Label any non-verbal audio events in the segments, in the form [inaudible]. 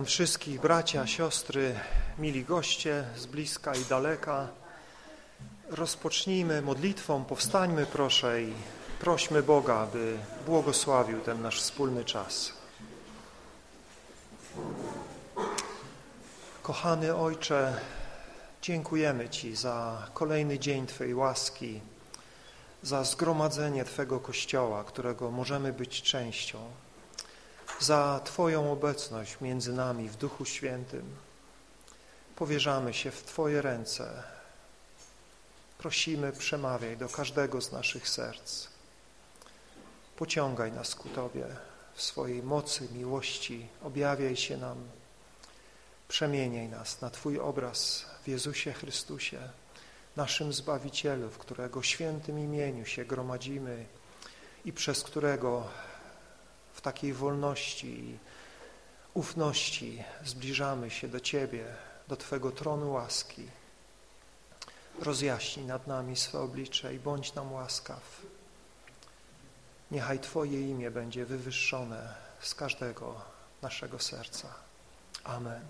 Witam wszystkich bracia, siostry, mili goście z bliska i daleka. Rozpocznijmy modlitwą, powstańmy proszę i prośmy Boga, aby błogosławił ten nasz wspólny czas. Kochany Ojcze, dziękujemy Ci za kolejny dzień Twojej łaski, za zgromadzenie Twego Kościoła, którego możemy być częścią za Twoją obecność między nami w Duchu Świętym. Powierzamy się w Twoje ręce. Prosimy, przemawiaj do każdego z naszych serc. Pociągaj nas ku Tobie w swojej mocy, miłości. Objawiaj się nam. Przemieniaj nas na Twój obraz w Jezusie Chrystusie, naszym Zbawicielu, w którego świętym imieniu się gromadzimy i przez którego w takiej wolności i ufności zbliżamy się do Ciebie, do Twego tronu łaski. Rozjaśnij nad nami swe oblicze i bądź nam łaskaw. Niechaj Twoje imię będzie wywyższone z każdego naszego serca. Amen.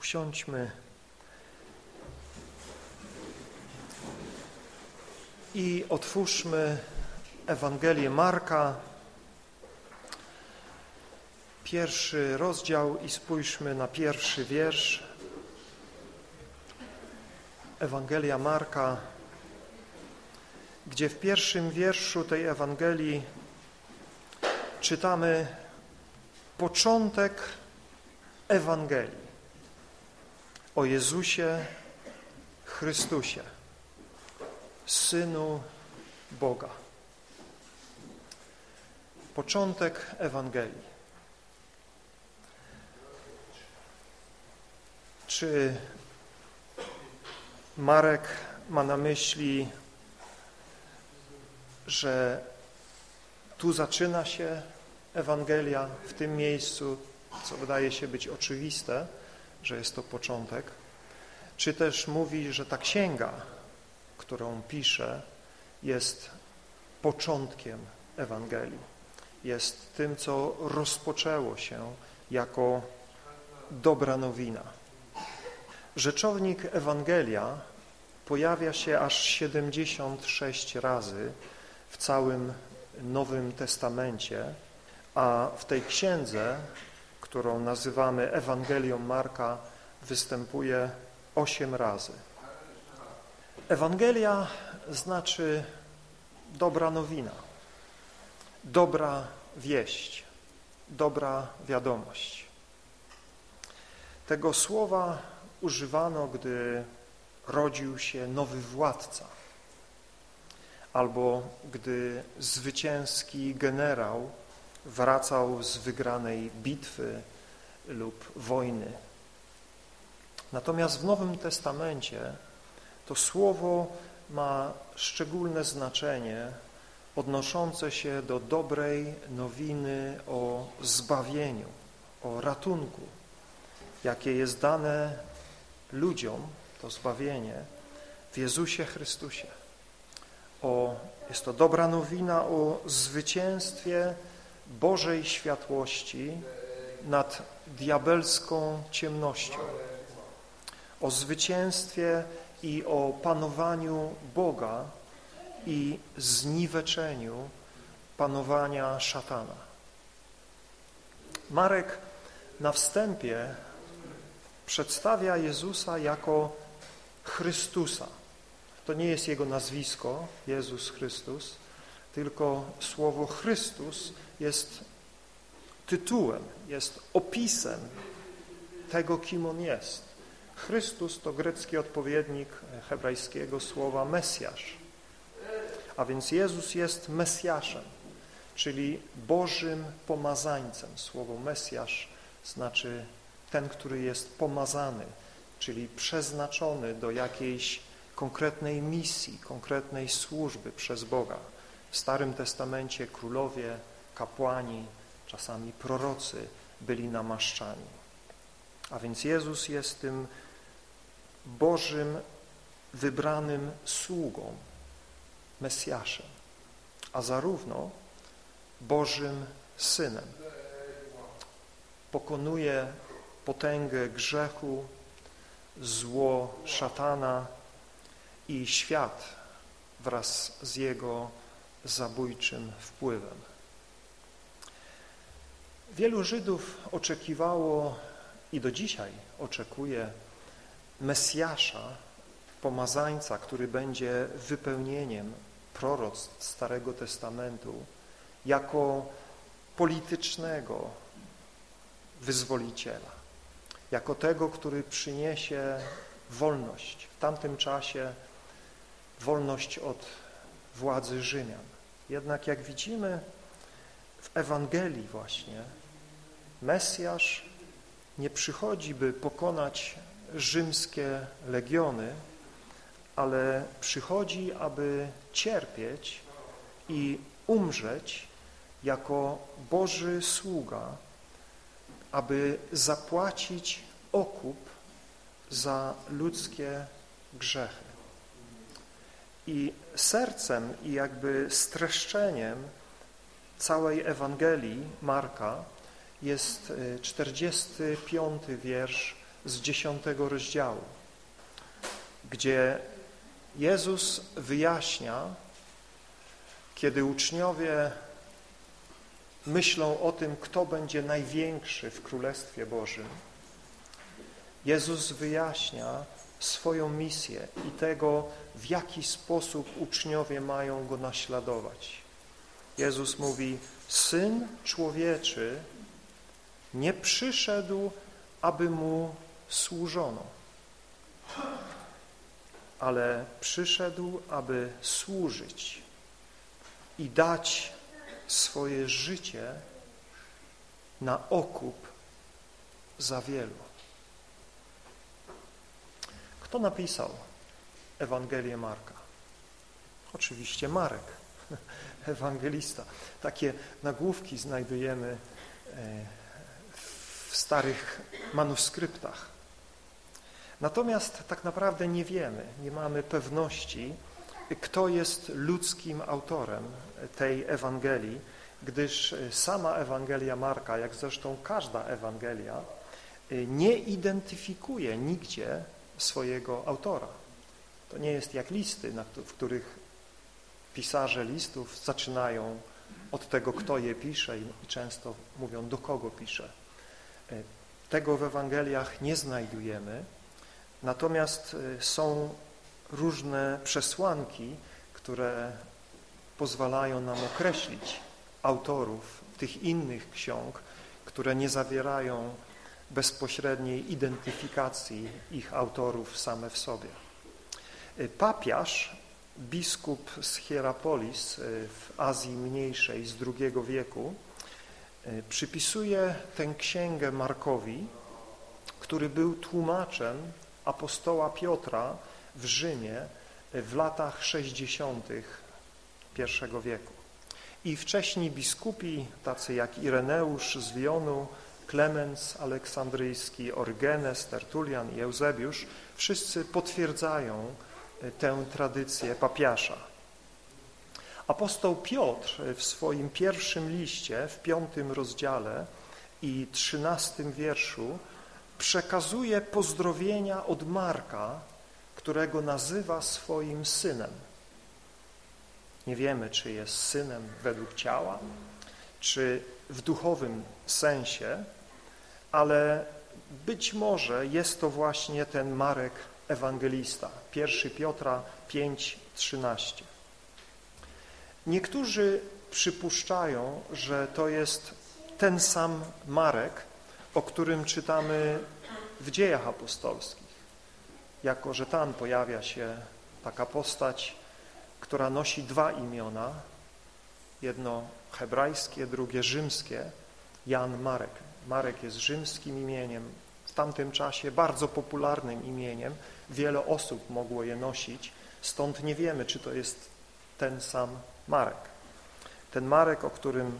Usiądźmy i otwórzmy Ewangelię Marka, pierwszy rozdział i spójrzmy na pierwszy wiersz. Ewangelia Marka, gdzie w pierwszym wierszu tej Ewangelii czytamy początek Ewangelii o Jezusie Chrystusie, Synu Boga początek Ewangelii. Czy Marek ma na myśli, że tu zaczyna się Ewangelia w tym miejscu, co wydaje się być oczywiste, że jest to początek, czy też mówi, że ta księga, którą pisze, jest początkiem Ewangelii jest tym, co rozpoczęło się jako dobra nowina. Rzeczownik Ewangelia pojawia się aż 76 razy w całym Nowym Testamencie, a w tej księdze, którą nazywamy Ewangelią Marka, występuje 8 razy. Ewangelia znaczy dobra nowina dobra wieść, dobra wiadomość. Tego słowa używano, gdy rodził się nowy władca albo gdy zwycięski generał wracał z wygranej bitwy lub wojny. Natomiast w Nowym Testamencie to słowo ma szczególne znaczenie odnoszące się do dobrej nowiny o zbawieniu, o ratunku, jakie jest dane ludziom, to zbawienie w Jezusie Chrystusie. O, jest to dobra nowina o zwycięstwie Bożej światłości nad diabelską ciemnością, o zwycięstwie i o panowaniu Boga i zniweczeniu panowania szatana. Marek na wstępie przedstawia Jezusa jako Chrystusa. To nie jest Jego nazwisko, Jezus Chrystus, tylko słowo Chrystus jest tytułem, jest opisem tego, kim On jest. Chrystus to grecki odpowiednik hebrajskiego słowa Mesjasz. A więc Jezus jest Mesjaszem, czyli Bożym pomazańcem. Słowo Mesjasz znaczy ten, który jest pomazany, czyli przeznaczony do jakiejś konkretnej misji, konkretnej służby przez Boga. W Starym Testamencie królowie, kapłani, czasami prorocy byli namaszczani. A więc Jezus jest tym Bożym wybranym sługą, Mesjaszem, a zarówno Bożym Synem. pokonuje potęgę grzechu, zło szatana i świat wraz z jego zabójczym wpływem. Wielu Żydów oczekiwało i do dzisiaj oczekuje Mesjasza, pomazańca, który będzie wypełnieniem proroctw Starego Testamentu jako politycznego wyzwoliciela, jako tego, który przyniesie wolność. W tamtym czasie wolność od władzy Rzymian. Jednak jak widzimy w Ewangelii właśnie, Mesjasz nie przychodzi, by pokonać rzymskie legiony, ale przychodzi, aby cierpieć i umrzeć jako Boży sługa, aby zapłacić okup za ludzkie grzechy. I sercem i jakby streszczeniem całej Ewangelii Marka jest 45 y, wiersz z 10 rozdziału, gdzie Jezus wyjaśnia, kiedy uczniowie myślą o tym, kto będzie największy w Królestwie Bożym, Jezus wyjaśnia swoją misję i tego, w jaki sposób uczniowie mają Go naśladować. Jezus mówi, Syn Człowieczy nie przyszedł, aby Mu służono, ale przyszedł, aby służyć i dać swoje życie na okup za wielu. Kto napisał Ewangelię Marka? Oczywiście Marek, [laughs] ewangelista. Takie nagłówki znajdujemy e, w starych manuskryptach. Natomiast tak naprawdę nie wiemy, nie mamy pewności, kto jest ludzkim autorem tej Ewangelii, gdyż sama Ewangelia Marka, jak zresztą każda Ewangelia, nie identyfikuje nigdzie swojego autora. To nie jest jak listy, w których pisarze listów zaczynają od tego, kto je pisze i często mówią, do kogo pisze. Tego w Ewangeliach nie znajdujemy, natomiast są różne przesłanki, które pozwalają nam określić autorów tych innych ksiąg, które nie zawierają bezpośredniej identyfikacji ich autorów same w sobie. Papiarz, biskup z Hierapolis w Azji Mniejszej z II wieku, przypisuje tę księgę Markowi, który był tłumaczem apostoła Piotra w Rzymie w latach 60. I wieku. I wcześniej biskupi, tacy jak Ireneusz z Lyonu, Klemens Aleksandryjski, Orgenes, Tertulian i Eusebiusz, wszyscy potwierdzają e, tę tradycję papiasza. Apostoł Piotr w swoim pierwszym liście, w piątym rozdziale i trzynastym wierszu przekazuje pozdrowienia od Marka którego nazywa swoim synem. Nie wiemy, czy jest synem według ciała, czy w duchowym sensie, ale być może jest to właśnie ten Marek Ewangelista, 1 Piotra 5:13. Niektórzy przypuszczają, że to jest ten sam Marek, o którym czytamy w dziejach apostolskich jako że tam pojawia się taka postać, która nosi dwa imiona, jedno hebrajskie, drugie rzymskie, Jan Marek. Marek jest rzymskim imieniem, w tamtym czasie bardzo popularnym imieniem, wiele osób mogło je nosić, stąd nie wiemy, czy to jest ten sam Marek. Ten Marek, o którym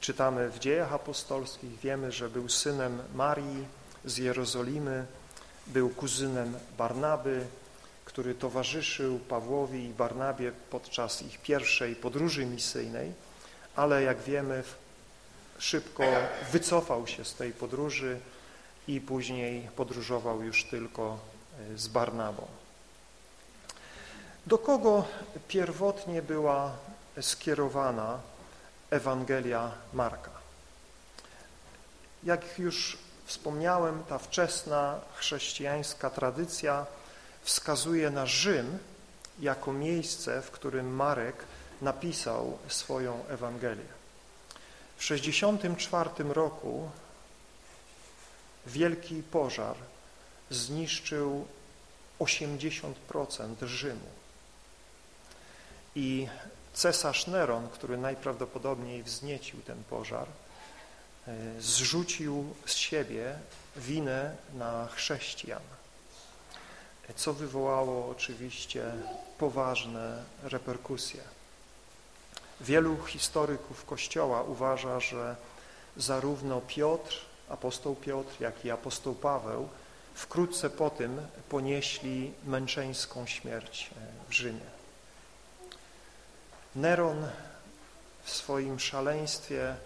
czytamy w dziejach apostolskich, wiemy, że był synem Marii z Jerozolimy, był kuzynem Barnaby, który towarzyszył Pawłowi i Barnabie podczas ich pierwszej podróży misyjnej, ale jak wiemy szybko wycofał się z tej podróży i później podróżował już tylko e, z Barnabą. Do kogo pierwotnie była skierowana Ewangelia Marka? Jak już wspomniałem, ta wczesna chrześcijańska tradycja wskazuje na Rzym jako miejsce, w którym Marek napisał swoją Ewangelię. W 64 roku wielki pożar zniszczył 80% Rzymu. I cesarz Neron, który najprawdopodobniej wzniecił ten pożar, zrzucił z siebie winę na chrześcijan, co wywołało oczywiście poważne reperkusje. Wielu historyków Kościoła uważa, że zarówno Piotr, apostoł Piotr, jak i apostoł Paweł wkrótce po tym ponieśli męczeńską śmierć w Rzymie. Neron w swoim szaleństwie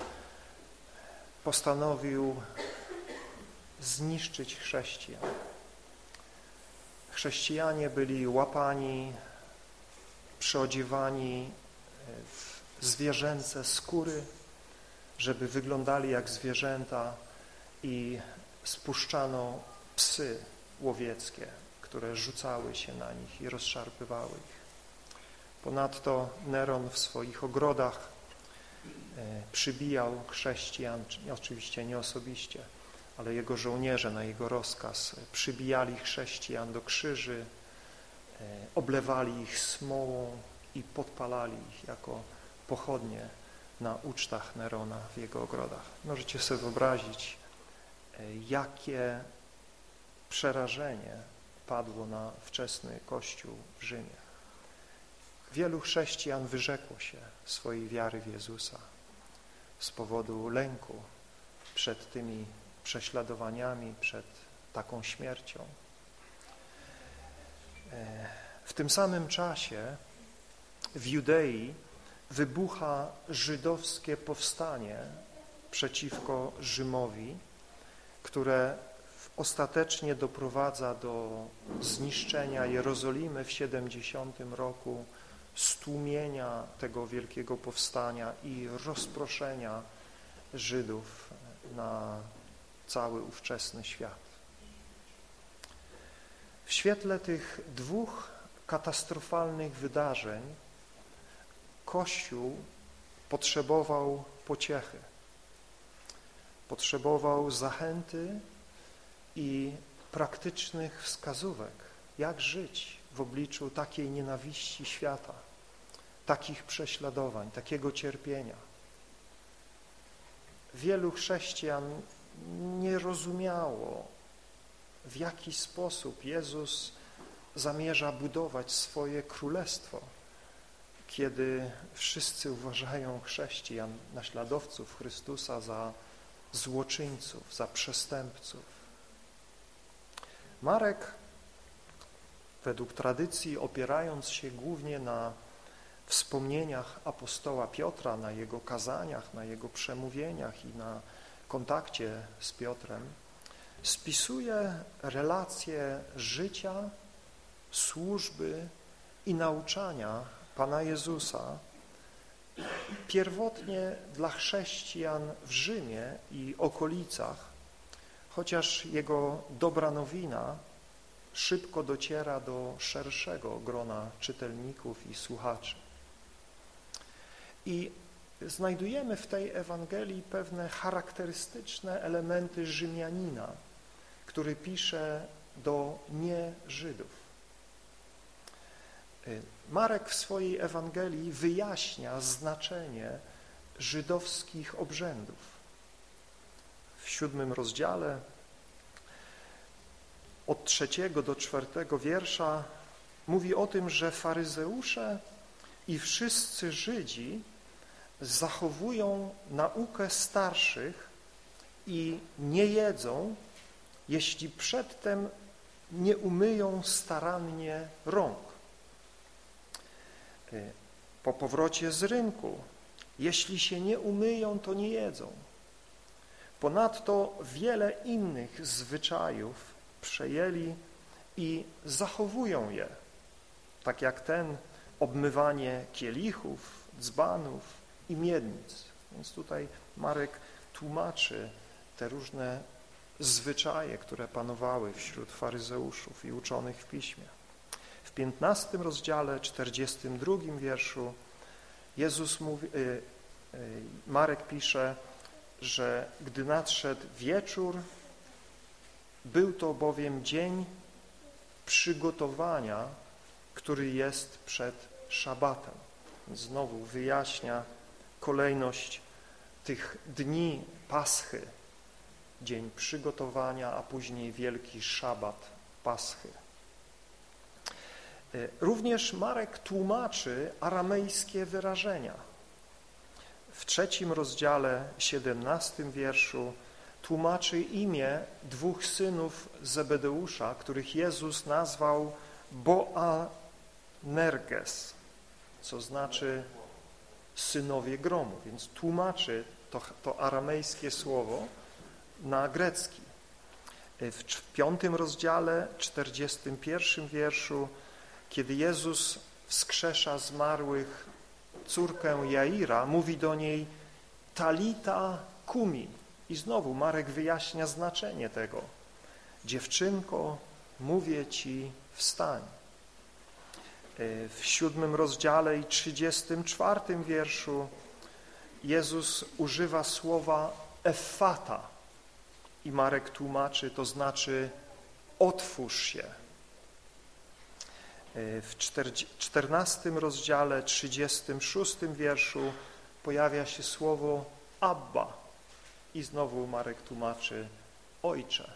postanowił zniszczyć chrześcijan. Chrześcijanie byli łapani, przyodziewani w zwierzęce skóry, żeby wyglądali jak zwierzęta i spuszczano psy łowieckie, które rzucały się na nich i rozszarpywały ich. Ponadto Neron w swoich ogrodach e, przybijał chrześcijan, oczywiście nie osobiście, ale jego żołnierze na jego rozkaz przybijali chrześcijan do krzyży, e, oblewali ich smołą i podpalali ich jako pochodnie na ucztach Nerona w jego ogrodach. Możecie sobie wyobrazić, e, jakie przerażenie padło na wczesny Kościół w Rzymie. Wielu chrześcijan wyrzekło się swojej wiary w Jezusa z powodu lęku przed tymi prześladowaniami, przed taką śmiercią. E, w tym samym czasie w Judei wybucha żydowskie powstanie przeciwko Rzymowi, które ostatecznie doprowadza do zniszczenia Jerozolimy w 70 roku, stłumienia tego wielkiego powstania i rozproszenia Żydów na cały ówczesny świat. W świetle tych dwóch katastrofalnych wydarzeń Kościół potrzebował pociechy, potrzebował zachęty i praktycznych wskazówek, jak żyć w obliczu takiej nienawiści świata, takich prześladowań, takiego cierpienia. Wielu chrześcijan nie rozumiało, w jaki sposób Jezus zamierza budować swoje królestwo, kiedy wszyscy uważają chrześcijan, naśladowców Chrystusa za złoczyńców, za przestępców. Marek według tradycji opierając się głównie na wspomnieniach apostoła Piotra, na jego kazaniach, na jego przemówieniach i na kontakcie z Piotrem, spisuje relacje życia, służby i nauczania Pana Jezusa pierwotnie dla chrześcijan w Rzymie i okolicach, chociaż jego dobra nowina szybko dociera do szerszego grona czytelników i słuchaczy. I znajdujemy w tej Ewangelii pewne charakterystyczne elementy Rzymianina, który pisze do nie-Żydów. Marek w swojej Ewangelii wyjaśnia znaczenie żydowskich obrzędów. W siódmym rozdziale od trzeciego do czwartego wiersza mówi o tym, że faryzeusze i wszyscy Żydzi zachowują naukę starszych i nie jedzą, jeśli przedtem nie umyją starannie rąk. Po powrocie z rynku, jeśli się nie umyją, to nie jedzą. Ponadto wiele innych zwyczajów przejęli i zachowują je, tak jak ten obmywanie kielichów, dzbanów i miednic. Więc tutaj Marek tłumaczy te różne zwyczaje, które panowały wśród faryzeuszów i uczonych w Piśmie. W 15 rozdziale, 42 wierszu Jezus mówi, y, y, Marek pisze, że gdy nadszedł wieczór, był to bowiem dzień przygotowania, który jest przed szabatem. Znowu wyjaśnia kolejność tych dni Paschy, dzień przygotowania, a później wielki szabat Paschy. E, również Marek tłumaczy aramejskie wyrażenia. W trzecim rozdziale, siedemnastym wierszu tłumaczy imię dwóch synów Zebedeusza, których Jezus nazwał Boanerges, co znaczy synowie gromu, więc tłumaczy to, to aramejskie słowo na grecki. W piątym rozdziale, czterdziestym pierwszym wierszu, kiedy Jezus wskrzesza zmarłych córkę Jaira, mówi do niej Talita kumi. I znowu Marek wyjaśnia znaczenie tego. Dziewczynko, mówię ci, wstań. E, w siódmym rozdziale i trzydziestym czwartym wierszu Jezus używa słowa effata i Marek tłumaczy, to znaczy otwórz się. E, w czternastym rozdziale, trzydziestym szóstym wierszu pojawia się słowo Abba i znowu Marek tłumaczy ojcze.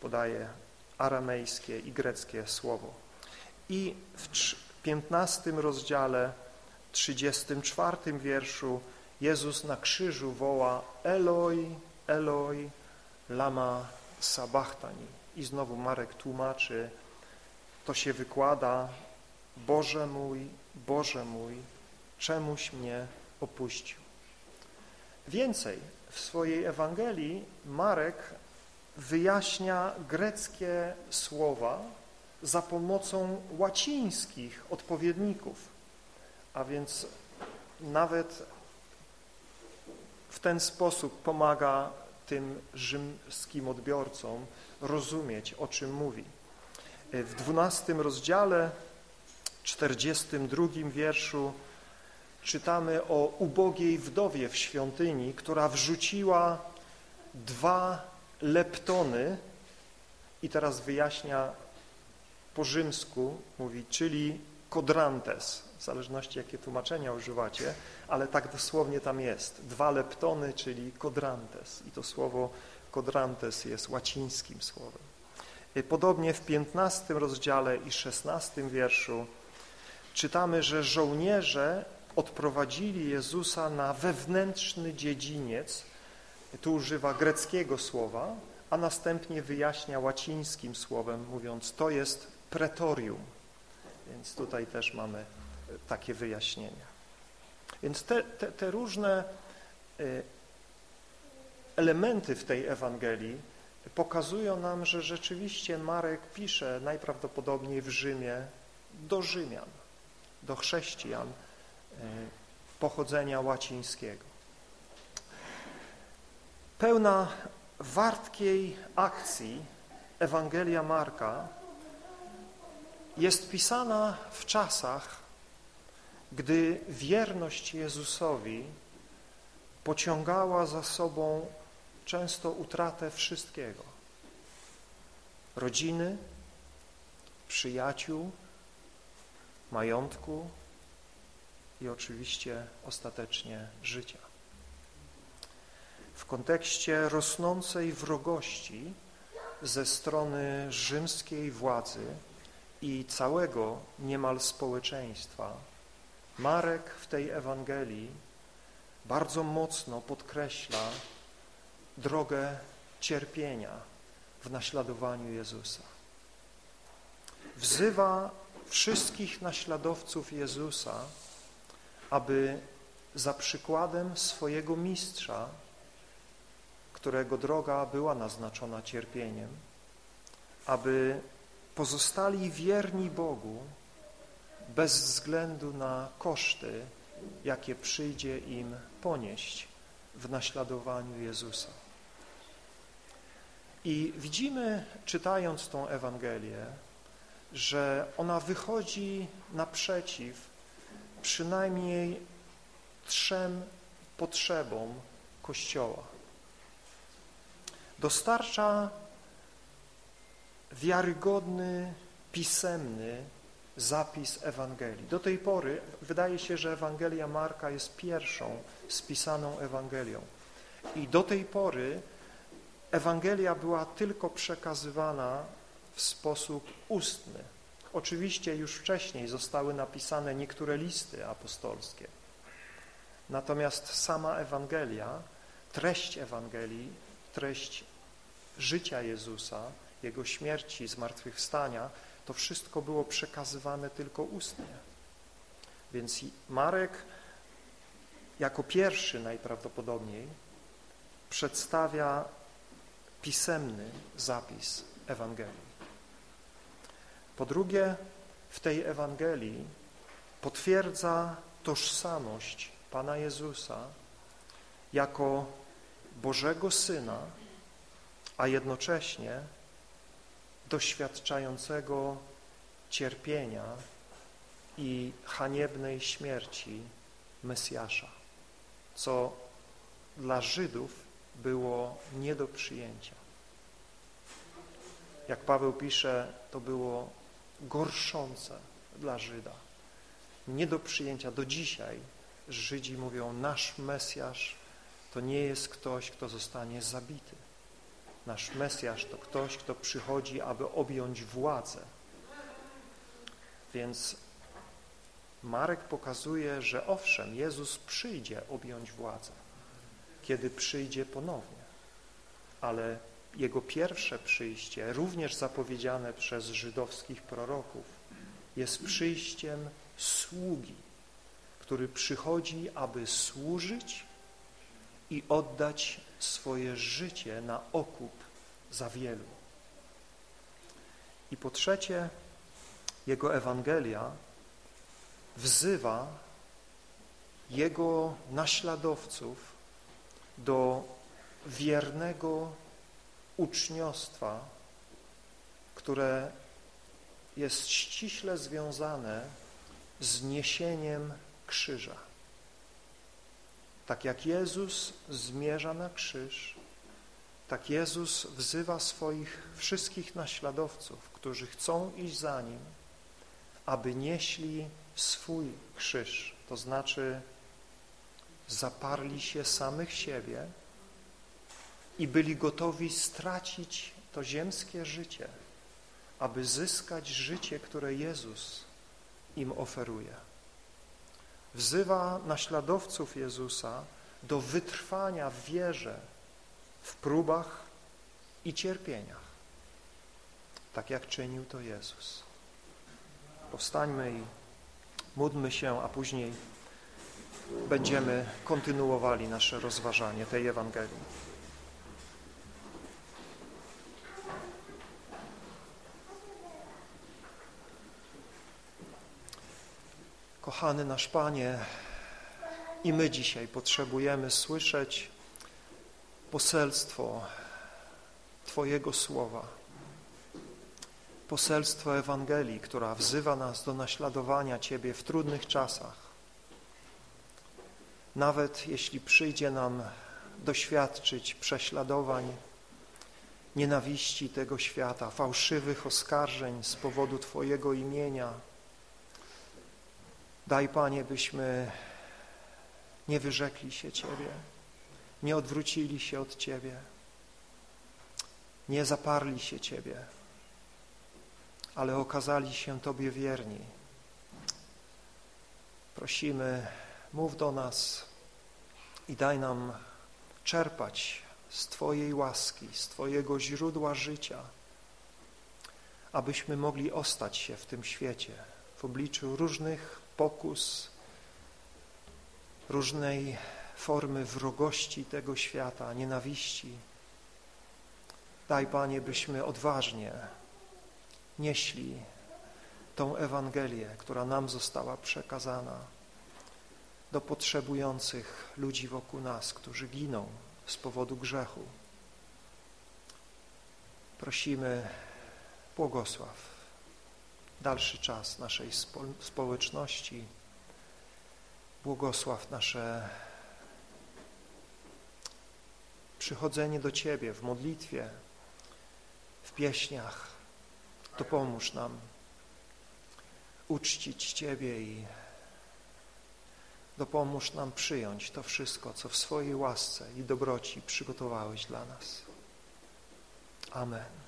Podaje aramejskie i greckie słowo. I w 15 rozdziale, 34 wierszu Jezus na krzyżu woła Eloi, Eloi, lama sabachthani. I znowu Marek tłumaczy, to się wykłada Boże mój, Boże mój, czemuś mnie opuścił. Więcej, w swojej Ewangelii Marek wyjaśnia greckie słowa za pomocą łacińskich odpowiedników, a więc nawet w ten sposób pomaga tym rzymskim odbiorcom rozumieć, o czym mówi. W 12 rozdziale, 42 wierszu czytamy o ubogiej wdowie w świątyni, która wrzuciła dwa leptony i teraz wyjaśnia po rzymsku, mówi, czyli kodrantes, w zależności jakie tłumaczenia używacie, ale tak dosłownie tam jest. Dwa leptony, czyli kodrantes i to słowo kodrantes jest łacińskim słowem. Podobnie w 15 rozdziale i 16 wierszu czytamy, że żołnierze odprowadzili Jezusa na wewnętrzny dziedziniec, tu używa greckiego słowa, a następnie wyjaśnia łacińskim słowem, mówiąc, to jest pretorium. Więc tutaj też mamy takie wyjaśnienia. Więc te, te, te różne y, elementy w tej Ewangelii pokazują nam, że rzeczywiście Marek pisze najprawdopodobniej w Rzymie do Rzymian, do chrześcijan, E, pochodzenia łacińskiego. Pełna wartkiej akcji Ewangelia Marka jest pisana w czasach, gdy wierność Jezusowi pociągała za sobą często utratę wszystkiego. Rodziny, przyjaciół, majątku, i oczywiście ostatecznie życia. W kontekście rosnącej wrogości ze strony rzymskiej władzy i całego niemal społeczeństwa, Marek w tej Ewangelii bardzo mocno podkreśla drogę cierpienia w naśladowaniu Jezusa. Wzywa wszystkich naśladowców Jezusa aby za przykładem swojego mistrza którego droga była naznaczona cierpieniem, aby pozostali wierni Bogu bez względu na koszty, jakie przyjdzie im ponieść w naśladowaniu Jezusa. I widzimy, czytając tą Ewangelię, że ona wychodzi naprzeciw przynajmniej trzem potrzebom Kościoła. Dostarcza wiarygodny, pisemny zapis Ewangelii. Do tej pory wydaje się, że Ewangelia Marka jest pierwszą spisaną Ewangelią. I do tej pory Ewangelia była tylko przekazywana w sposób ustny. Oczywiście już wcześniej zostały napisane niektóre listy apostolskie. Natomiast sama Ewangelia, treść Ewangelii, treść życia Jezusa, Jego śmierci, zmartwychwstania, to wszystko było przekazywane tylko ustnie. Więc Marek jako pierwszy najprawdopodobniej przedstawia pisemny zapis Ewangelii. Po drugie, w tej Ewangelii potwierdza tożsamość Pana Jezusa jako Bożego Syna, a jednocześnie doświadczającego cierpienia i haniebnej śmierci Mesjasza, co dla Żydów było nie do przyjęcia. Jak Paweł pisze, to było gorszące dla Żyda. Nie do przyjęcia. Do dzisiaj Żydzi mówią, nasz Mesjasz to nie jest ktoś, kto zostanie zabity. Nasz Mesjasz to ktoś, kto przychodzi, aby objąć władzę. Więc Marek pokazuje, że owszem, Jezus przyjdzie objąć władzę, kiedy przyjdzie ponownie, ale Jego pierwsze przyjście, również zapowiedziane przez żydowskich proroków, jest przyjściem sługi, który przychodzi, aby służyć i oddać swoje życie na okup za wielu. I po trzecie, Jego Ewangelia wzywa Jego naśladowców do wiernego uczniostwa, które jest ściśle związane z niesieniem krzyża. Tak jak Jezus zmierza na krzyż, tak Jezus wzywa swoich wszystkich naśladowców, którzy chcą iść za Nim, aby nieśli swój krzyż, to znaczy zaparli się samych siebie i byli gotowi stracić to ziemskie życie, aby zyskać życie, które Jezus im oferuje wzywa naśladowców Jezusa do wytrwania w wierze, w próbach i cierpieniach, tak jak czynił to Jezus. Powstańmy i módlmy się, a później będziemy kontynuowali nasze rozważanie tej Ewangelii. Kochany nasz Panie, i my dzisiaj potrzebujemy słyszeć poselstwo Twojego Słowa, poselstwo Ewangelii, która wzywa nas do naśladowania Ciebie w trudnych czasach. Nawet jeśli przyjdzie nam doświadczyć prześladowań, nienawiści tego świata, fałszywych oskarżeń z powodu Twojego imienia, Daj, Panie, byśmy nie wyrzekli się Ciebie, nie odwrócili się od Ciebie, nie zaparli się Ciebie, ale okazali się Tobie wierni. Prosimy, mów do nas i daj nam czerpać z Twojej łaski, z Twojego źródła życia, abyśmy mogli ostać się w tym świecie w obliczu różnych pokus, różnej formy wrogości tego świata, nienawiści. Daj, Panie, byśmy odważnie nieśli tą Ewangelię, która nam została przekazana do potrzebujących ludzi wokół nas, którzy giną z powodu grzechu. Prosimy, błogosław dalszy czas naszej spo społeczności, błogosław nasze przychodzenie do Ciebie w modlitwie, w pieśniach. Dopomóż nam uczcić Ciebie i dopomóż nam przyjąć to wszystko, co w swojej łasce i dobroci przygotowałeś dla nas. Amen.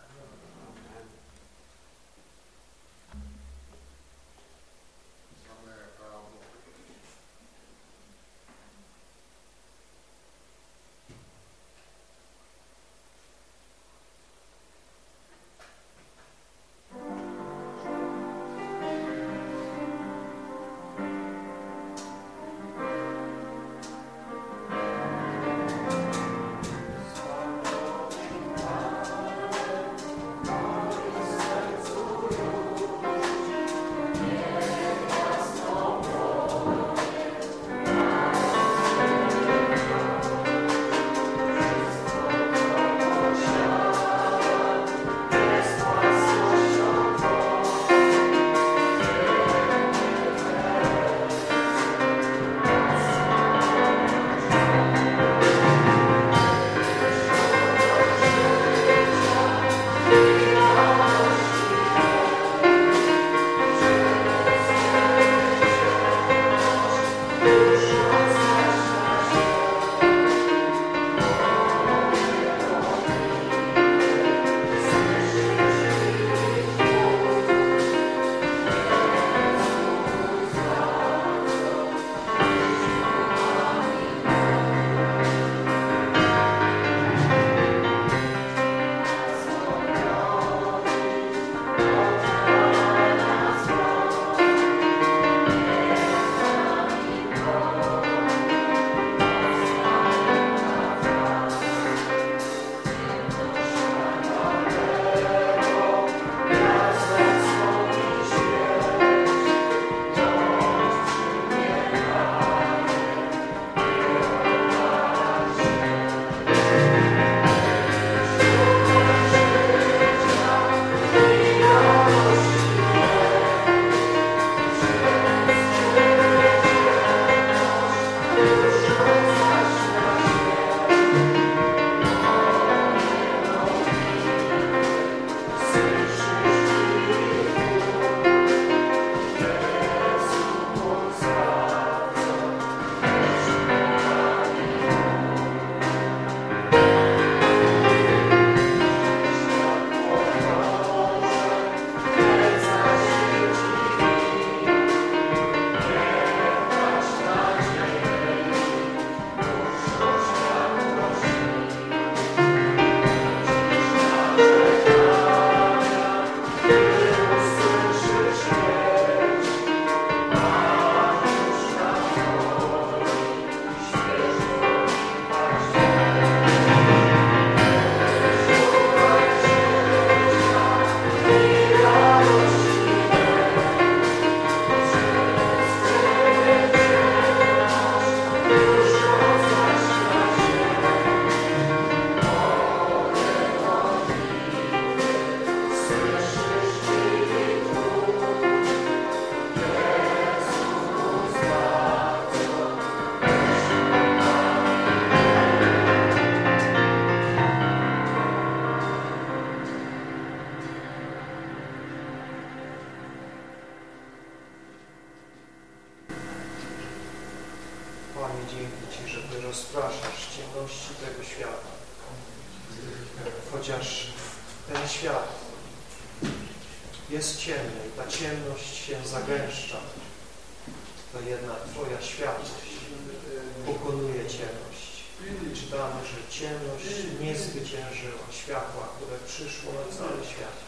światła, które przyszło na cały świat.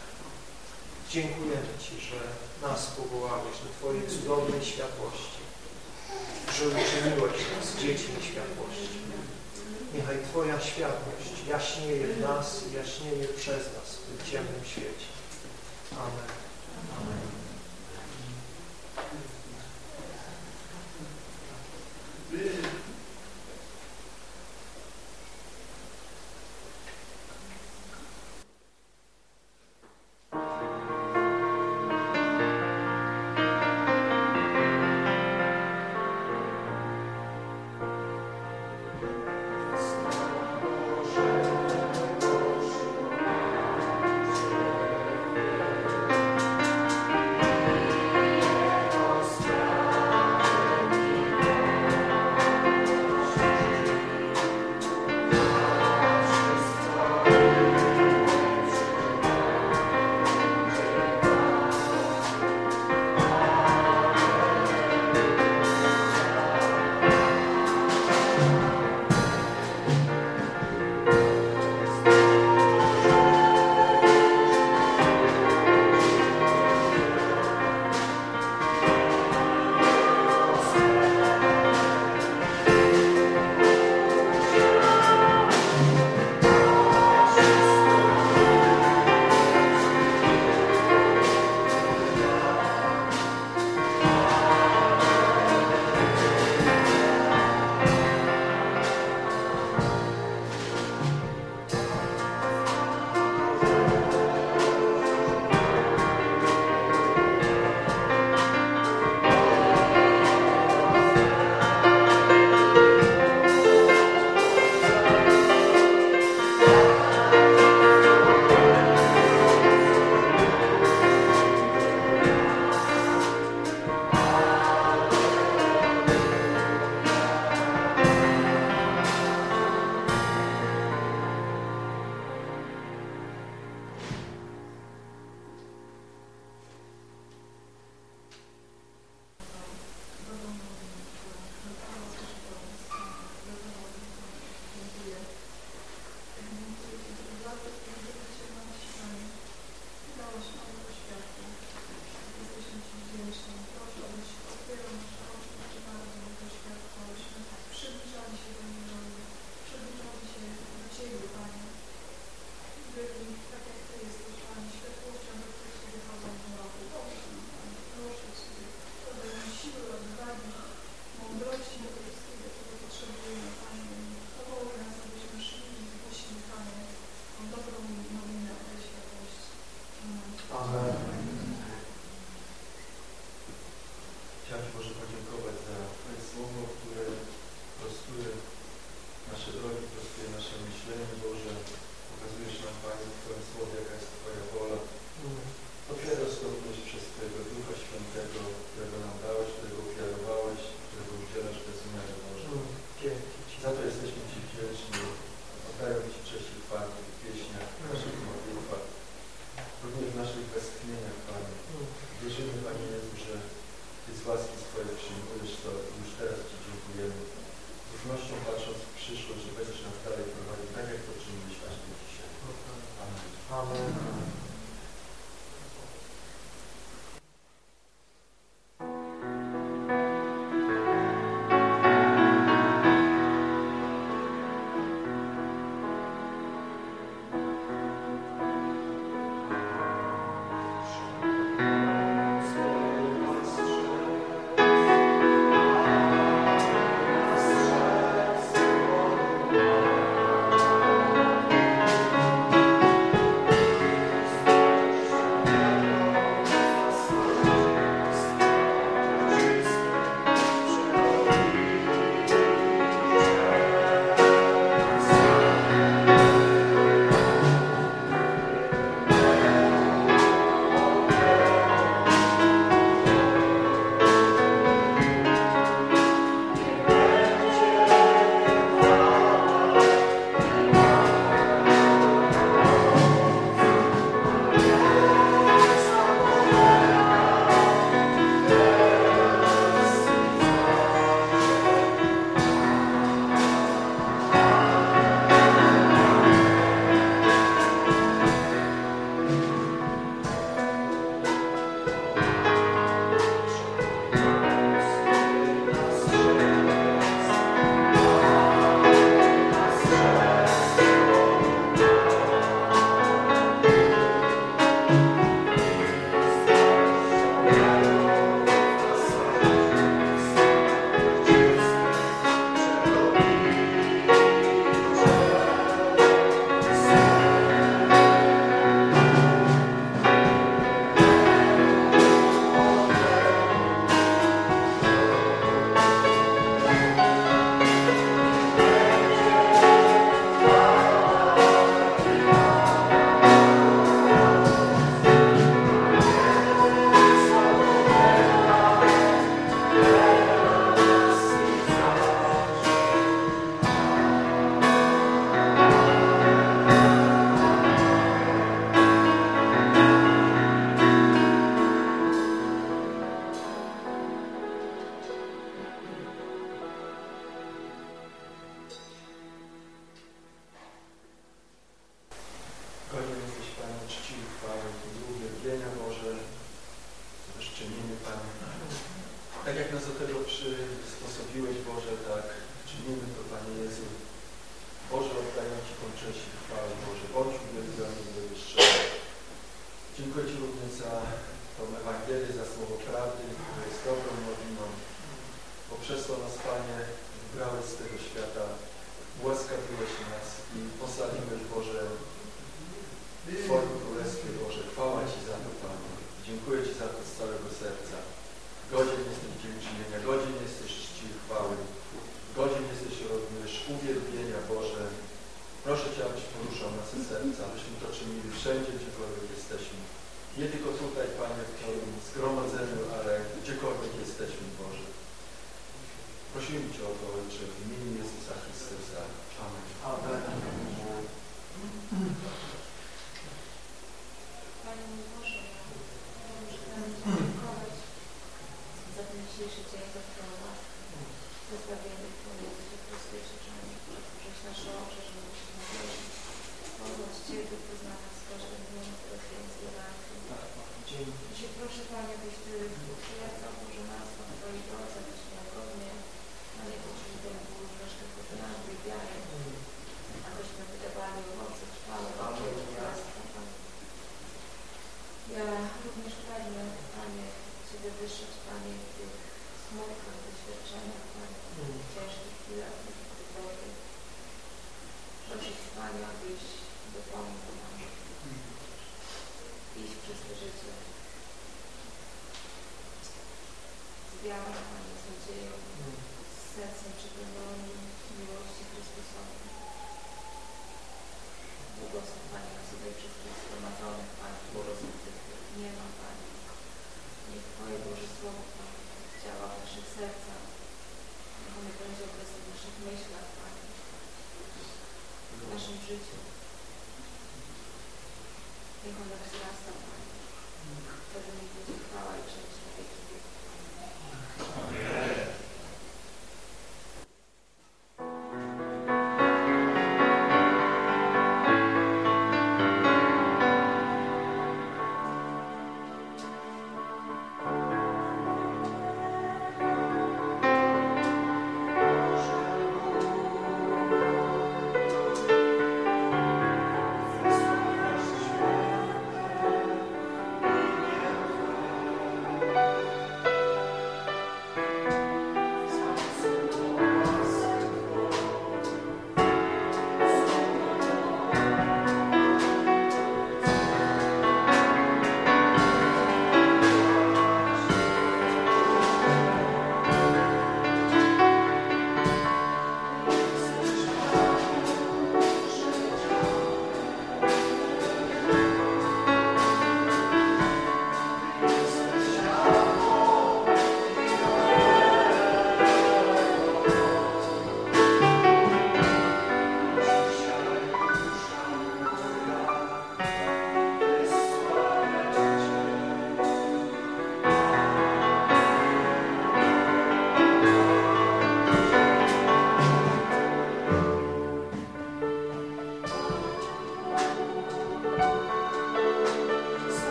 Dziękujemy Ci, że nas powołałeś do Twojej cudownej światłości, że uczyniłeś nas dziećmi światłości. Niechaj Twoja światłość jaśnieje w nas i jaśnieje przez nas w tym ciemnym świecie. Amen. Amen.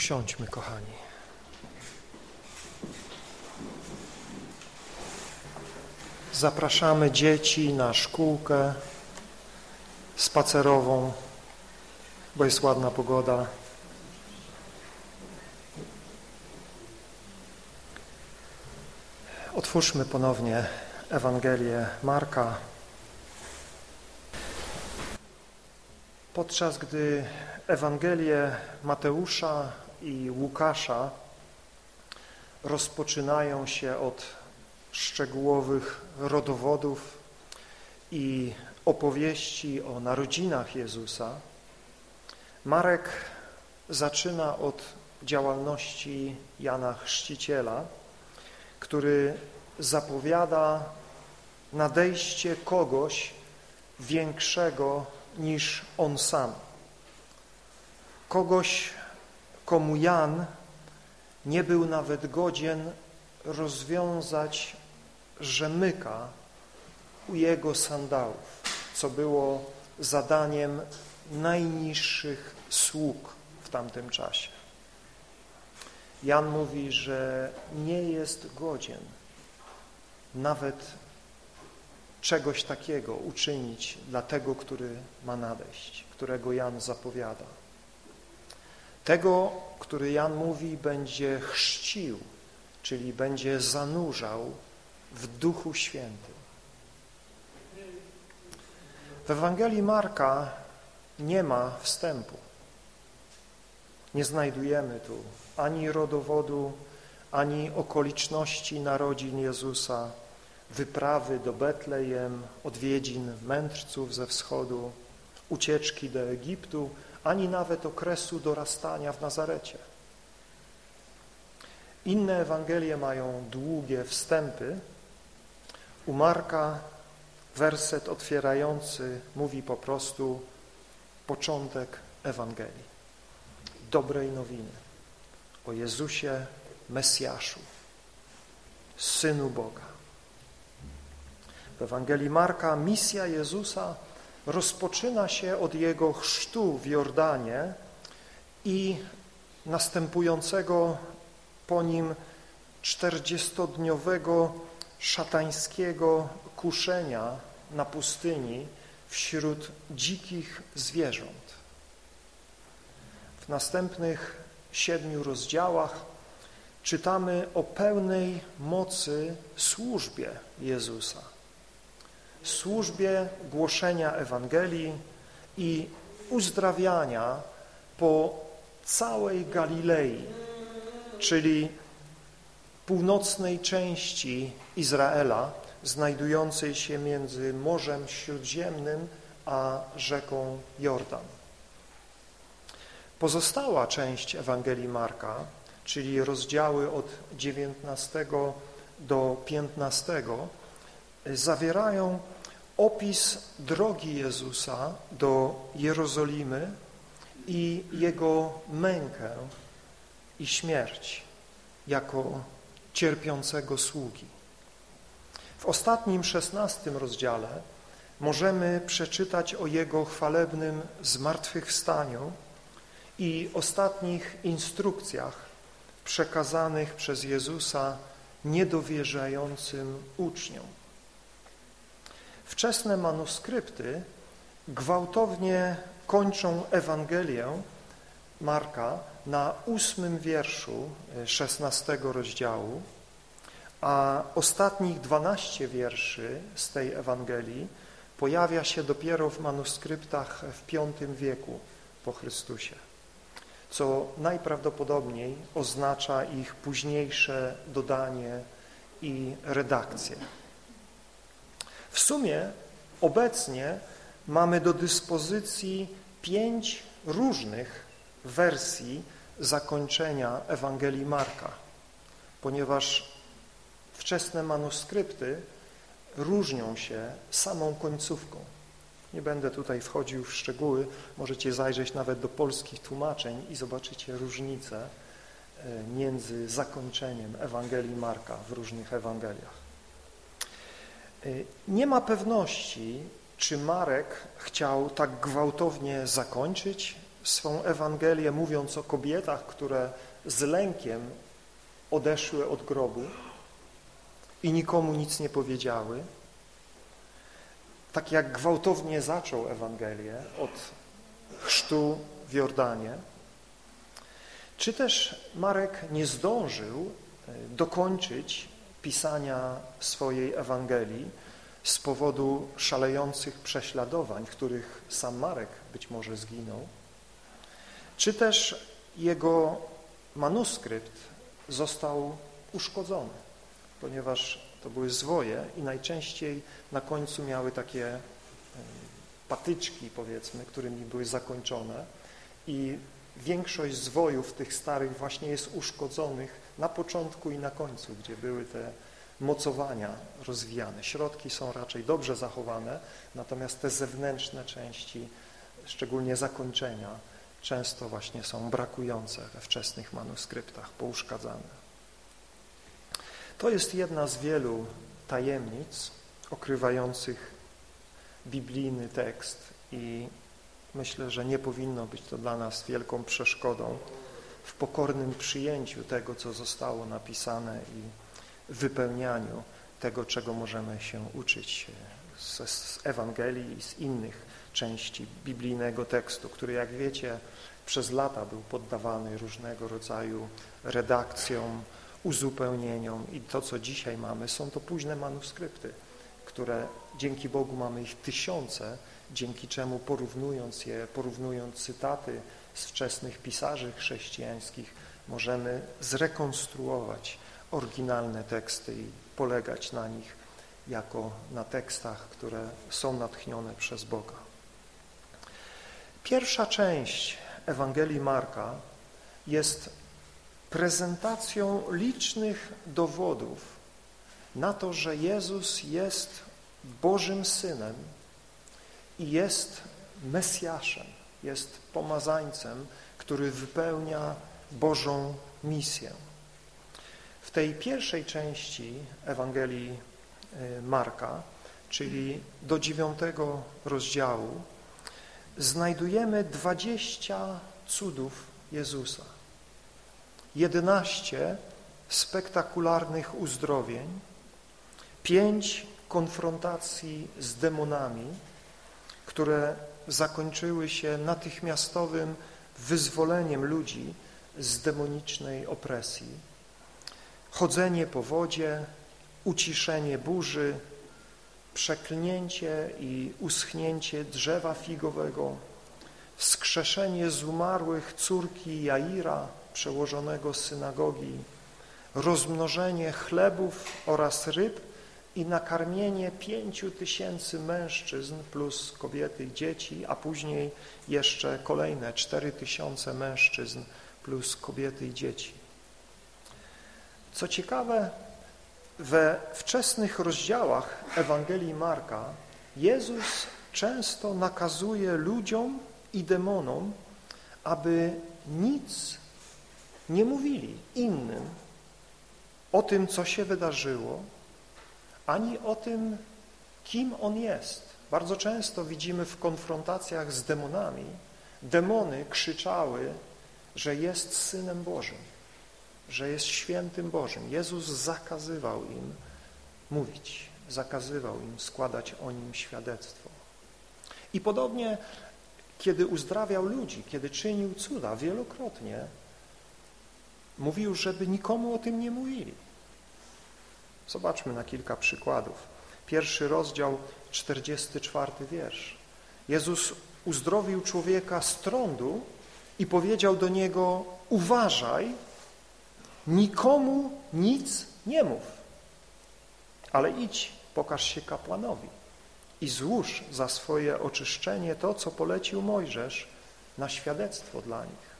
Usiądźmy, kochani. Zapraszamy dzieci na szkółkę spacerową, bo jest ładna pogoda. Otwórzmy ponownie Ewangelię Marka. Podczas gdy Ewangelie Mateusza i Łukasza rozpoczynają się od szczegółowych rodowodów i opowieści o narodzinach Jezusa, Marek zaczyna od działalności Jana Chrzciciela, który zapowiada nadejście kogoś większego niż on sam. Kogoś, komu Jan nie był nawet godzien rozwiązać rzemyka u jego sandałów, co było zadaniem najniższych sług w tamtym czasie. Jan mówi, że nie jest godzien nawet czegoś takiego uczynić dla tego, który ma nadejść, którego Jan zapowiada. Tego, który Jan mówi, będzie chrzcił, czyli będzie zanurzał w Duchu Świętym. W Ewangelii Marka nie ma wstępu. Nie znajdujemy tu ani rodowodu, ani okoliczności narodzin Jezusa, wyprawy do Betlejem, odwiedzin mędrców ze wschodu, ucieczki do Egiptu, ani nawet okresu dorastania w Nazarecie. Inne Ewangelie mają długie wstępy. U Marka werset otwierający mówi po prostu początek Ewangelii, dobrej nowiny o Jezusie Mesjaszu, Synu Boga. W Ewangelii Marka misja Jezusa rozpoczyna się od Jego chrztu w Jordanie i następującego po nim czterdziestodniowego szatańskiego kuszenia na pustyni wśród dzikich zwierząt. W następnych siedmiu rozdziałach czytamy o pełnej mocy służbie Jezusa. Służbie głoszenia Ewangelii i uzdrawiania po całej Galilei, czyli północnej części Izraela, znajdującej się między Morzem Śródziemnym a rzeką Jordan. Pozostała część Ewangelii Marka, czyli rozdziały od 19 do 15, zawierają opis drogi Jezusa do Jerozolimy i Jego mękę i śmierć jako cierpiącego sługi. W ostatnim, szesnastym rozdziale możemy przeczytać o Jego chwalebnym zmartwychwstaniu i ostatnich instrukcjach przekazanych przez Jezusa niedowierzającym uczniom. Wczesne manuskrypty gwałtownie kończą Ewangelię Marka na ósmym wierszu szesnastego rozdziału, a ostatnich dwanaście wierszy z tej Ewangelii pojawia się dopiero w manuskryptach w V wieku po Chrystusie, co najprawdopodobniej oznacza ich późniejsze dodanie i redakcję. W sumie obecnie mamy do dyspozycji pięć różnych wersji zakończenia Ewangelii Marka, ponieważ wczesne manuskrypty różnią się samą końcówką. Nie będę tutaj wchodził w szczegóły, możecie zajrzeć nawet do polskich tłumaczeń i zobaczycie różnice między zakończeniem Ewangelii Marka w różnych Ewangeliach. E, nie ma pewności, czy Marek chciał tak gwałtownie zakończyć swą Ewangelię mówiąc o kobietach, które z lękiem odeszły od grobu i nikomu nic nie powiedziały, tak jak gwałtownie zaczął Ewangelię od chrztu w Jordanie, czy też Marek nie zdążył e, dokończyć pisania swojej Ewangelii z powodu szalejących prześladowań, w których sam Marek być może zginął, czy też jego manuskrypt został uszkodzony, ponieważ to były zwoje i najczęściej na końcu miały takie patyczki, powiedzmy, którymi były zakończone i większość zwojów tych starych właśnie jest uszkodzonych na początku i na końcu, gdzie były te mocowania rozwijane. Środki są raczej dobrze zachowane, natomiast te zewnętrzne części, szczególnie zakończenia, często właśnie są brakujące we wczesnych manuskryptach, pouszkadzane. To jest jedna z wielu tajemnic okrywających biblijny tekst i myślę, że nie powinno być to dla nas wielką przeszkodą w pokornym przyjęciu tego, co zostało napisane i wypełnianiu tego, czego możemy się uczyć z, z Ewangelii i z innych części biblijnego tekstu, który, jak wiecie, przez lata był poddawany różnego rodzaju redakcjom, uzupełnieniom i to, co dzisiaj mamy, są to późne manuskrypty, które dzięki Bogu mamy ich tysiące, dzięki czemu porównując je, porównując cytaty z wczesnych pisarzy chrześcijańskich, możemy zrekonstruować oryginalne teksty i polegać na nich jako na tekstach, które są natchnione przez Boga. Pierwsza część Ewangelii Marka jest prezentacją licznych dowodów na to, że Jezus jest Bożym Synem i jest Mesjaszem, jest pomazańcem, który wypełnia Bożą misję. W tej pierwszej części Ewangelii y, Marka, czyli do dziewiątego rozdziału, znajdujemy dwadzieścia cudów Jezusa. 11 spektakularnych uzdrowień, pięć konfrontacji z demonami, które zakończyły się natychmiastowym wyzwoleniem ludzi z demonicznej opresji, chodzenie po wodzie, uciszenie burzy, przeklnięcie i uschnięcie drzewa figowego, wskrzeszenie z umarłych córki Jaira, przełożonego synagogi, rozmnożenie chlebów oraz ryb i nakarmienie pięciu tysięcy mężczyzn plus kobiety i dzieci, a później jeszcze kolejne cztery tysiące mężczyzn plus kobiety i dzieci. Co ciekawe, we wczesnych rozdziałach Ewangelii Marka Jezus często nakazuje ludziom i demonom, aby nic nie mówili innym o tym, co się wydarzyło, ani o tym, kim On jest. Bardzo często widzimy w konfrontacjach z demonami, demony krzyczały, że jest Synem Bożym, że jest Świętym Bożym. Jezus zakazywał im mówić, zakazywał im składać o Nim świadectwo. I podobnie, kiedy uzdrawiał ludzi, kiedy czynił cuda, wielokrotnie mówił, żeby nikomu o tym nie mówili. Zobaczmy na kilka przykładów. Pierwszy rozdział, 44 wiersz. Jezus uzdrowił człowieka z trądu i powiedział do niego, uważaj, nikomu nic nie mów, ale idź, pokaż się kapłanowi i złóż za swoje oczyszczenie to, co polecił Mojżesz na świadectwo dla nich.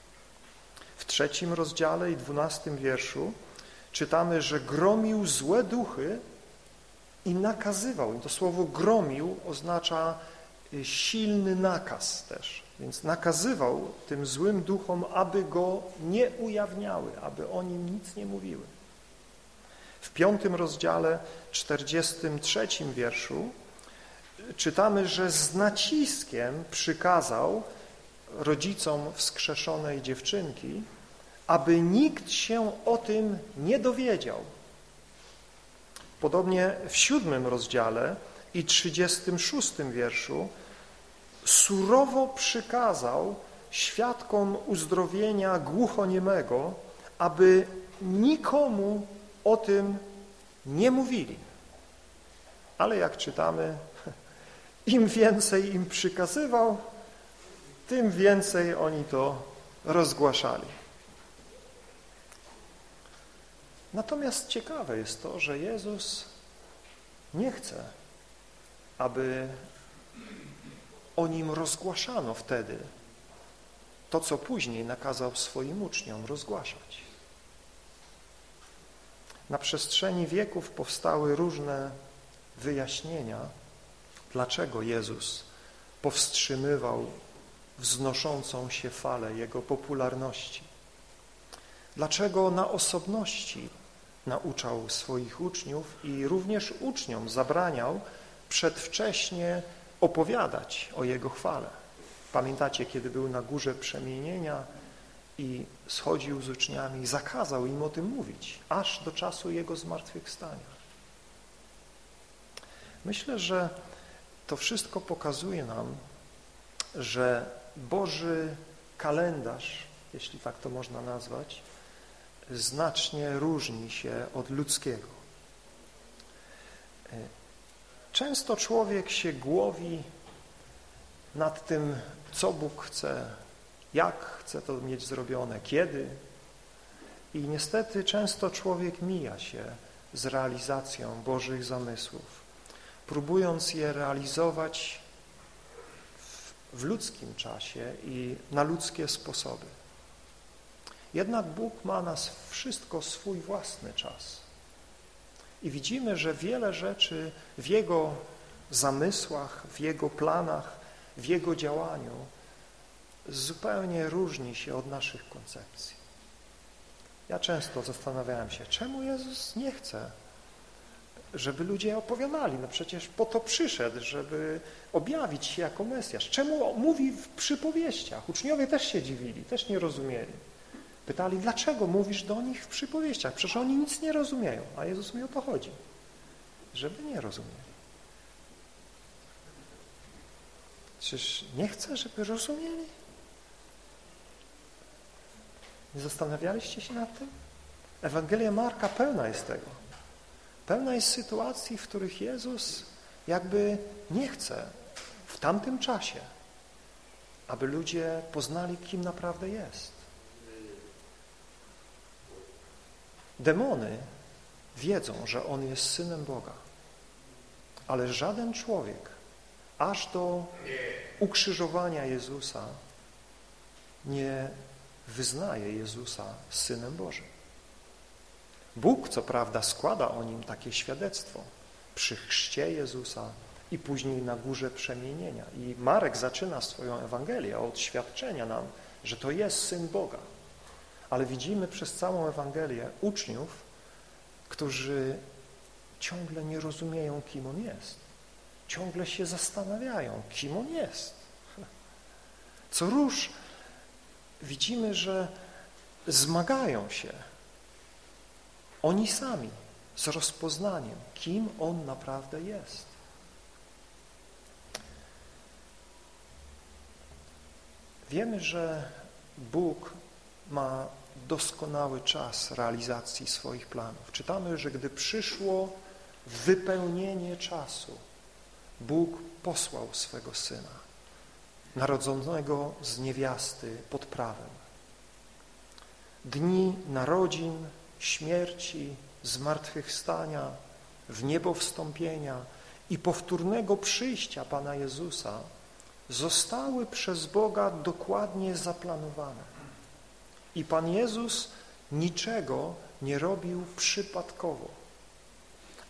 W trzecim rozdziale i dwunastym wierszu czytamy, że gromił złe duchy i nakazywał im. To słowo gromił oznacza y, silny nakaz też. Więc nakazywał tym złym duchom, aby go nie ujawniały, aby o nim nic nie mówiły. W piątym rozdziale, czterdziestym trzecim wierszu czytamy, że z naciskiem przykazał rodzicom wskrzeszonej dziewczynki, aby nikt się o tym nie dowiedział. Podobnie w siódmym rozdziale i trzydziestym szóstym wierszu surowo przykazał świadkom uzdrowienia głuchoniemego, aby nikomu o tym nie mówili. Ale jak czytamy, [laughs] im więcej im przykazywał, tym więcej oni to rozgłaszali. Natomiast ciekawe jest to, że Jezus nie chce, aby o Nim rozgłaszano wtedy to, co później nakazał swoim uczniom rozgłaszać. Na przestrzeni wieków powstały różne wyjaśnienia, dlaczego Jezus powstrzymywał wznoszącą się falę Jego popularności. Dlaczego na osobności nauczał swoich uczniów i również uczniom zabraniał przedwcześnie opowiadać o Jego chwale. Pamiętacie, kiedy był na górze przemienienia i schodził z uczniami, zakazał im o tym mówić, aż do czasu Jego zmartwychwstania. Myślę, że to wszystko pokazuje nam, że Boży kalendarz, jeśli tak to można nazwać, znacznie różni się od ludzkiego. Często człowiek się głowi nad tym, co Bóg chce, jak chce to mieć zrobione, kiedy. I niestety często człowiek mija się z realizacją Bożych zamysłów, próbując je realizować w, w ludzkim czasie i na ludzkie sposoby. Jednak Bóg ma nas wszystko swój własny czas. I widzimy, że wiele rzeczy w Jego zamysłach, w Jego planach, w Jego działaniu zupełnie różni się od naszych koncepcji. Ja często zastanawiałem się, czemu Jezus nie chce, żeby ludzie opowiadali. No przecież po to przyszedł, żeby objawić się jako Mesjasz. Czemu mówi w przypowieściach? Uczniowie też się dziwili, też nie rozumieli. Pytali, dlaczego mówisz do nich w przypowieściach? Przecież oni nic nie rozumieją, a Jezus mi o to chodzi, żeby nie rozumieli. Czyż nie chce, żeby rozumieli? Nie zastanawialiście się nad tym? Ewangelia Marka pełna jest tego. Pełna jest sytuacji, w których Jezus jakby nie chce w tamtym czasie, aby ludzie poznali, kim naprawdę jest. Demony wiedzą, że On jest Synem Boga, ale żaden człowiek aż do ukrzyżowania Jezusa nie wyznaje Jezusa Synem Bożym. Bóg, co prawda, składa o Nim takie świadectwo przy chrzcie Jezusa i później na górze przemienienia. I Marek zaczyna swoją Ewangelię od świadczenia nam, że to jest Syn Boga. Ale widzimy przez całą Ewangelię uczniów, którzy ciągle nie rozumieją, kim On jest. Ciągle się zastanawiają, kim On jest. [laughs] Co róż widzimy, że zmagają się oni sami z rozpoznaniem, kim On naprawdę jest. Wiemy, że Bóg ma doskonały czas realizacji swoich planów. Czytamy, że gdy przyszło wypełnienie czasu, Bóg posłał swego Syna, narodzonego z niewiasty pod prawem. Dni narodzin, śmierci, zmartwychwstania, w niebo wstąpienia i powtórnego przyjścia Pana Jezusa zostały przez Boga dokładnie zaplanowane. I Pan Jezus niczego nie robił przypadkowo,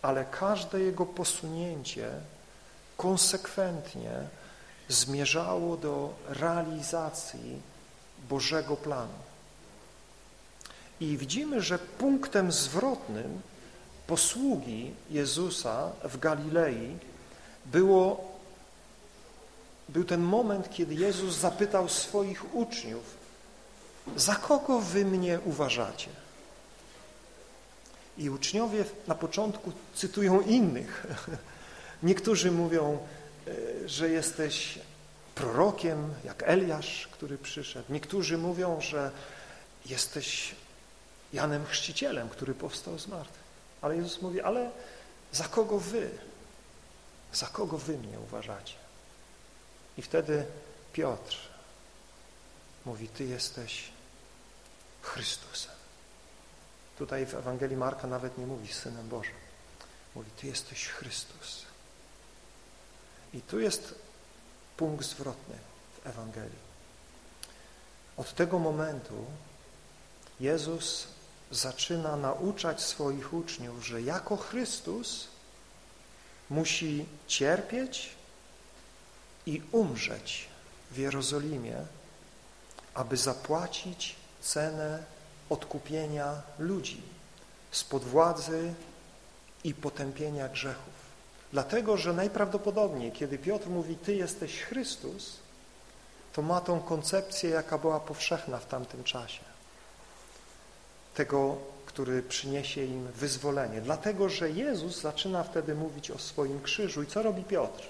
ale każde Jego posunięcie konsekwentnie zmierzało do realizacji Bożego planu. I widzimy, że punktem zwrotnym posługi Jezusa w Galilei było był ten moment, kiedy Jezus zapytał swoich uczniów, za kogo wy mnie uważacie? I uczniowie na początku cytują innych. [laughs] Niektórzy mówią, e, że jesteś prorokiem, jak Eliasz, który przyszedł. Niektórzy mówią, że jesteś Janem Chrzcicielem, który powstał z martwych. Ale Jezus mówi, ale za kogo wy? Za kogo wy mnie uważacie? I wtedy Piotr mówi, ty jesteś Chrystusem. Tutaj w Ewangelii Marka nawet nie mówi Synem Bożym. Mówi, Ty jesteś Chrystus. I tu jest punkt zwrotny w Ewangelii. Od tego momentu Jezus zaczyna nauczać swoich uczniów, że jako Chrystus musi cierpieć i umrzeć w Jerozolimie, aby zapłacić cenę odkupienia ludzi spod władzy i potępienia grzechów. Dlatego, że najprawdopodobniej, kiedy Piotr mówi, Ty jesteś Chrystus, to ma tą koncepcję, jaka była powszechna w tamtym czasie. Tego, który przyniesie im wyzwolenie. Dlatego, że Jezus zaczyna wtedy mówić o swoim krzyżu. I co robi Piotr?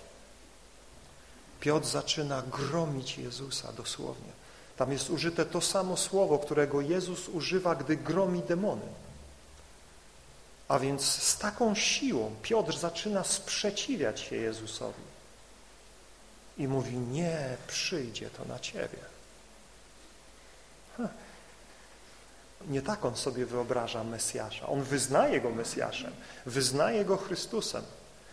Piotr zaczyna gromić Jezusa dosłownie. Tam jest użyte to samo słowo, którego Jezus używa, gdy gromi demony. A więc z taką siłą Piotr zaczyna sprzeciwiać się Jezusowi i mówi, nie przyjdzie to na Ciebie. Nie tak on sobie wyobraża Mesjasza. On wyznaje Go Mesjaszem, wyznaje Go Chrystusem,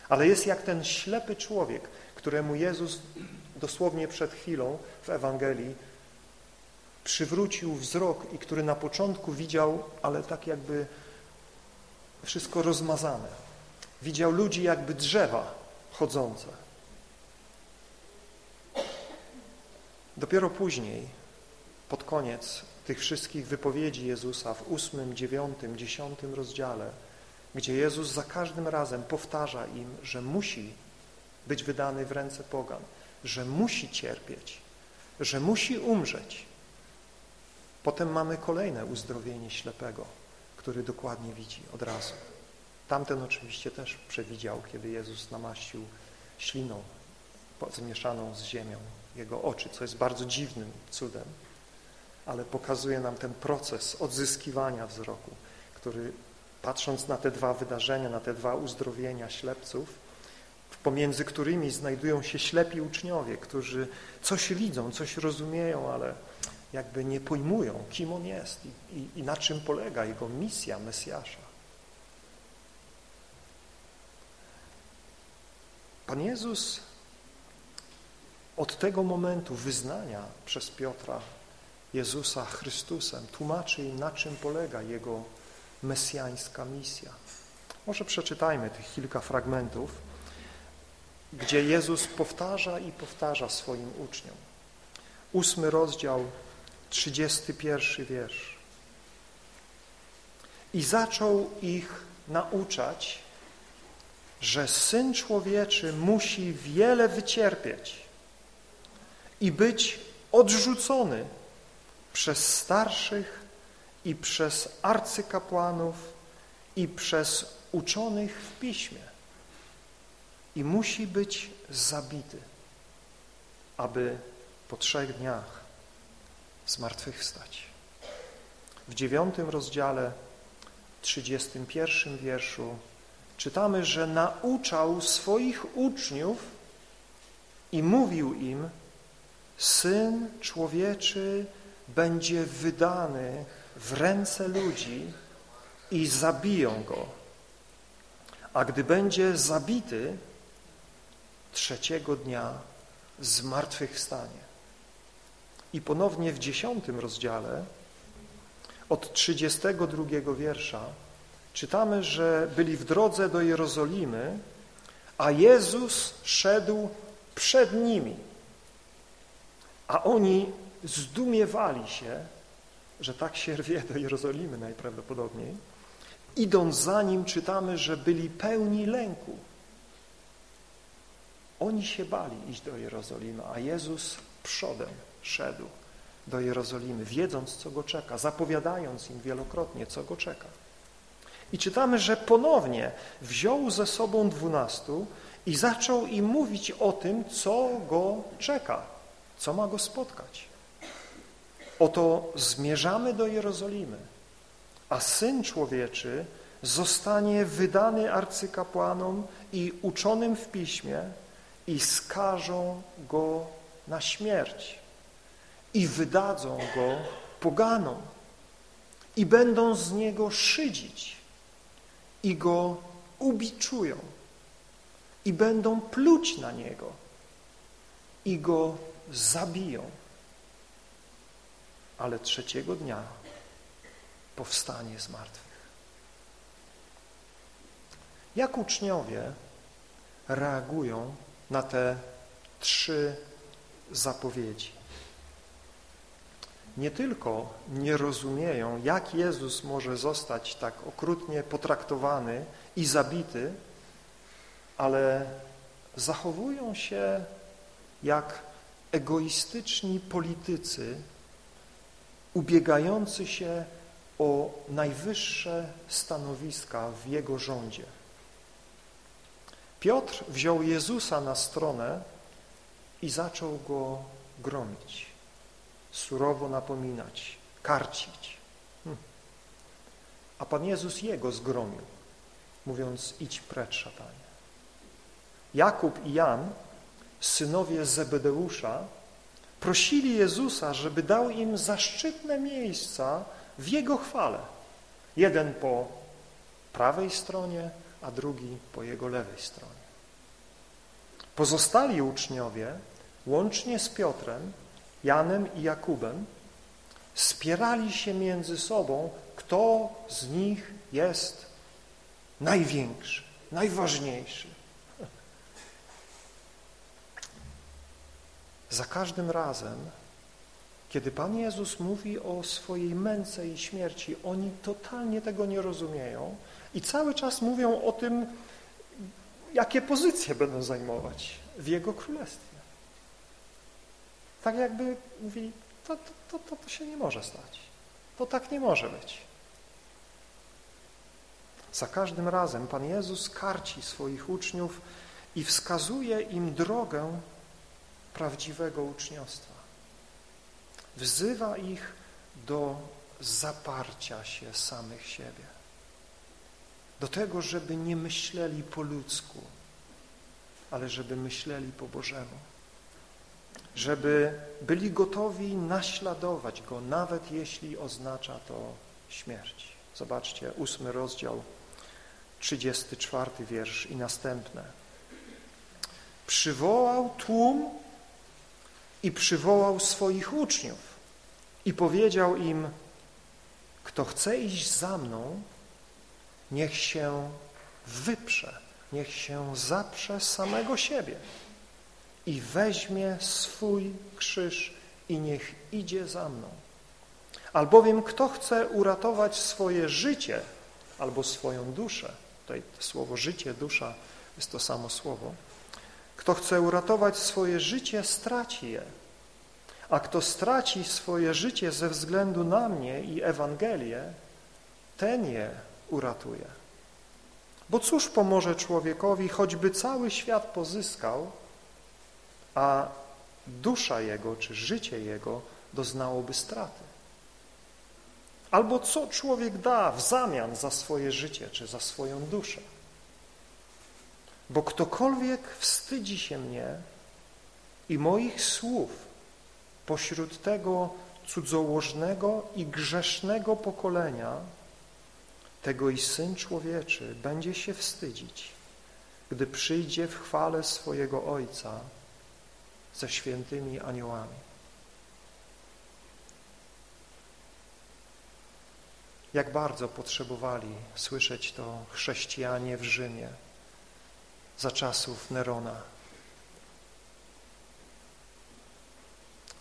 ale jest jak ten ślepy człowiek, któremu Jezus dosłownie przed chwilą w Ewangelii przywrócił wzrok i który na początku widział, ale tak jakby wszystko rozmazane. Widział ludzi jakby drzewa chodzące. Dopiero później, pod koniec tych wszystkich wypowiedzi Jezusa w ósmym, dziewiątym, dziesiątym rozdziale, gdzie Jezus za każdym razem powtarza im, że musi być wydany w ręce pogan, że musi cierpieć, że musi umrzeć, Potem mamy kolejne uzdrowienie ślepego, który dokładnie widzi od razu. Tamten oczywiście też przewidział, kiedy Jezus namaścił śliną zmieszaną z ziemią jego oczy, co jest bardzo dziwnym cudem, ale pokazuje nam ten proces odzyskiwania wzroku, który patrząc na te dwa wydarzenia, na te dwa uzdrowienia ślepców, pomiędzy którymi znajdują się ślepi uczniowie, którzy coś widzą, coś rozumieją, ale jakby nie pojmują, kim On jest i, i, i na czym polega Jego misja Mesjasza. Pan Jezus od tego momentu wyznania przez Piotra Jezusa Chrystusem tłumaczy im, na czym polega Jego mesjańska misja. Może przeczytajmy tych kilka fragmentów, gdzie Jezus powtarza i powtarza swoim uczniom. Ósmy rozdział 31 wiersz. I zaczął ich nauczać, że Syn Człowieczy musi wiele wycierpieć i być odrzucony przez starszych i przez arcykapłanów i przez uczonych w Piśmie i musi być zabity, aby po trzech dniach zmartwychwstać. W dziewiątym rozdziale, trzydziestym pierwszym wierszu czytamy, że nauczał swoich uczniów i mówił im, Syn Człowieczy będzie wydany w ręce ludzi i zabiją Go. A gdy będzie zabity, trzeciego dnia zmartwychwstanie. I ponownie w dziesiątym rozdziale od 32 wiersza czytamy, że byli w drodze do Jerozolimy, a Jezus szedł przed nimi. A oni zdumiewali się, że tak się rwie do Jerozolimy najprawdopodobniej. Idąc za nim czytamy, że byli pełni lęku. Oni się bali iść do Jerozolimy, a Jezus przodem szedł do Jerozolimy, wiedząc, co go czeka, zapowiadając im wielokrotnie, co go czeka. I czytamy, że ponownie wziął ze sobą dwunastu i zaczął im mówić o tym, co go czeka, co ma go spotkać. Oto zmierzamy do Jerozolimy, a Syn Człowieczy zostanie wydany arcykapłanom i uczonym w piśmie i skażą go na śmierć i wydadzą go poganom i będą z niego szydzić i go ubiczują i będą pluć na niego i go zabiją. Ale trzeciego dnia powstanie z martwych. Jak uczniowie reagują na te trzy zapowiedzi? Nie tylko nie rozumieją, jak Jezus może zostać tak okrutnie potraktowany i zabity, ale zachowują się jak egoistyczni politycy ubiegający się o najwyższe stanowiska w Jego rządzie. Piotr wziął Jezusa na stronę i zaczął Go gromić, surowo napominać, karcić. Hm. A Pan Jezus Jego zgromił, mówiąc idź precz szatanie. Jakub i Jan, synowie Zebedeusza, prosili Jezusa, żeby dał im zaszczytne miejsca w Jego chwale. Jeden po prawej stronie, a drugi po Jego lewej stronie. Pozostali uczniowie, łącznie z Piotrem, Janem i Jakubem, spierali się między sobą, kto z nich jest największy, najważniejszy. Za każdym razem, kiedy Pan Jezus mówi o swojej męce i śmierci, oni totalnie tego nie rozumieją i cały czas mówią o tym, jakie pozycje będą zajmować w Jego Królestwie. Tak jakby mówili, to, to, to, to się nie może stać. To tak nie może być. Za każdym razem Pan Jezus karci swoich uczniów i wskazuje im drogę prawdziwego uczniostwa. Wzywa ich do zaparcia się samych siebie. Do tego, żeby nie myśleli po ludzku, ale żeby myśleli po Bożemu. Żeby byli gotowi naśladować Go, nawet jeśli oznacza to śmierć. Zobaczcie, ósmy rozdział, trzydziesty czwarty wiersz i następne. Przywołał tłum i przywołał swoich uczniów i powiedział im, kto chce iść za mną, niech się wyprze, niech się zaprze samego siebie i weźmie swój krzyż i niech idzie za mną. Albowiem kto chce uratować swoje życie albo swoją duszę, tutaj słowo życie, dusza jest to samo słowo, kto chce uratować swoje życie, straci je. A kto straci swoje życie ze względu na mnie i Ewangelię, ten je uratuje. Bo cóż pomoże człowiekowi, choćby cały świat pozyskał, a dusza jego czy życie jego doznałoby straty? Albo co człowiek da w zamian za swoje życie czy za swoją duszę? Bo ktokolwiek wstydzi się mnie i moich słów pośród tego cudzołożnego i grzesznego pokolenia, tego i Syn Człowieczy będzie się wstydzić, gdy przyjdzie w chwale swojego Ojca ze świętymi aniołami. Jak bardzo potrzebowali słyszeć to chrześcijanie w Rzymie, za czasów Nerona,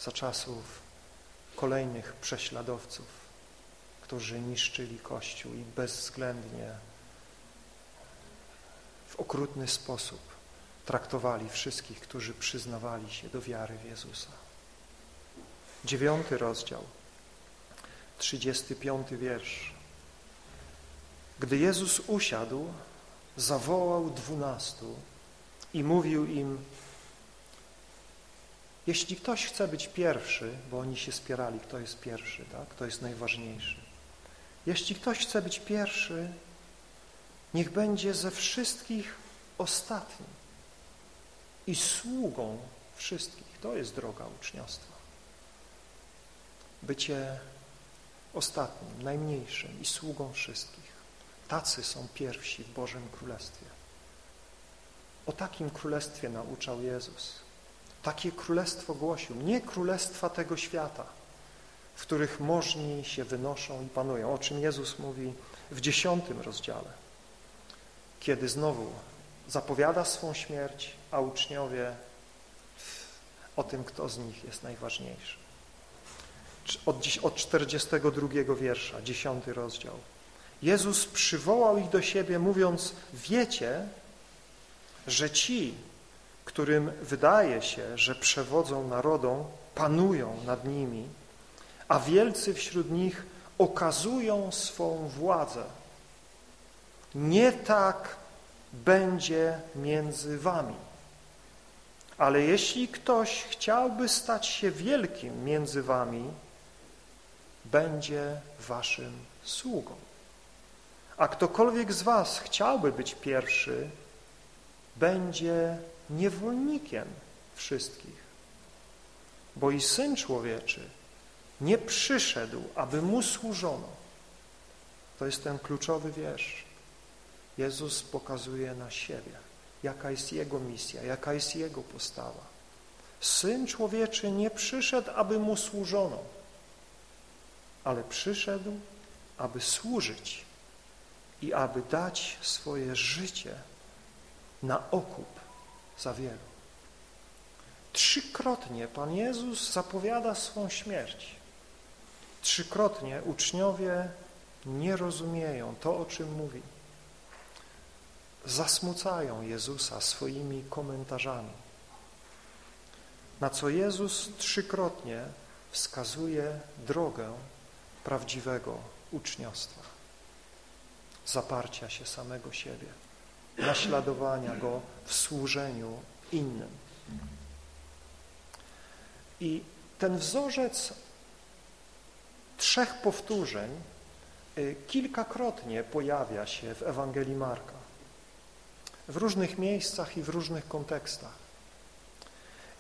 za czasów kolejnych prześladowców, którzy niszczyli Kościół i bezwzględnie w okrutny sposób traktowali wszystkich, którzy przyznawali się do wiary w Jezusa. Dziewiąty rozdział, trzydziesty piąty wiersz. Gdy Jezus usiadł, zawołał dwunastu i mówił im, jeśli ktoś chce być pierwszy, bo oni się spierali, kto jest pierwszy, tak? kto jest najważniejszy. Jeśli ktoś chce być pierwszy, niech będzie ze wszystkich ostatni i sługą wszystkich. To jest droga uczniostwa. Bycie ostatnim, najmniejszym i sługą wszystkich. Tacy są pierwsi w Bożym Królestwie. O takim królestwie nauczał Jezus. Takie królestwo głosił, nie królestwa tego świata, w których możni się wynoszą i panują, o czym Jezus mówi w dziesiątym rozdziale, kiedy znowu zapowiada swą śmierć, a uczniowie o tym, kto z nich jest najważniejszy. Od, od 42 wiersza, 10 rozdział. Jezus przywołał ich do siebie, mówiąc, wiecie, że ci, którym wydaje się, że przewodzą narodom, panują nad nimi, a wielcy wśród nich okazują swą władzę. Nie tak będzie między wami. Ale jeśli ktoś chciałby stać się wielkim między wami, będzie waszym sługą. A ktokolwiek z was chciałby być pierwszy, będzie niewolnikiem wszystkich. Bo i Syn Człowieczy nie przyszedł, aby Mu służono. To jest ten kluczowy wiersz. Jezus pokazuje na siebie, jaka jest Jego misja, jaka jest Jego postawa. Syn Człowieczy nie przyszedł, aby Mu służono, ale przyszedł, aby służyć i aby dać swoje życie na okup za wielu. Trzykrotnie Pan Jezus zapowiada swą śmierć. Trzykrotnie uczniowie nie rozumieją to, o czym mówi. Zasmucają Jezusa swoimi komentarzami. Na co Jezus trzykrotnie wskazuje drogę prawdziwego uczniostwa. Zaparcia się samego siebie, naśladowania Go w służeniu innym. I ten wzorzec trzech powtórzeń y, kilkakrotnie pojawia się w Ewangelii Marka. W różnych miejscach i w różnych kontekstach.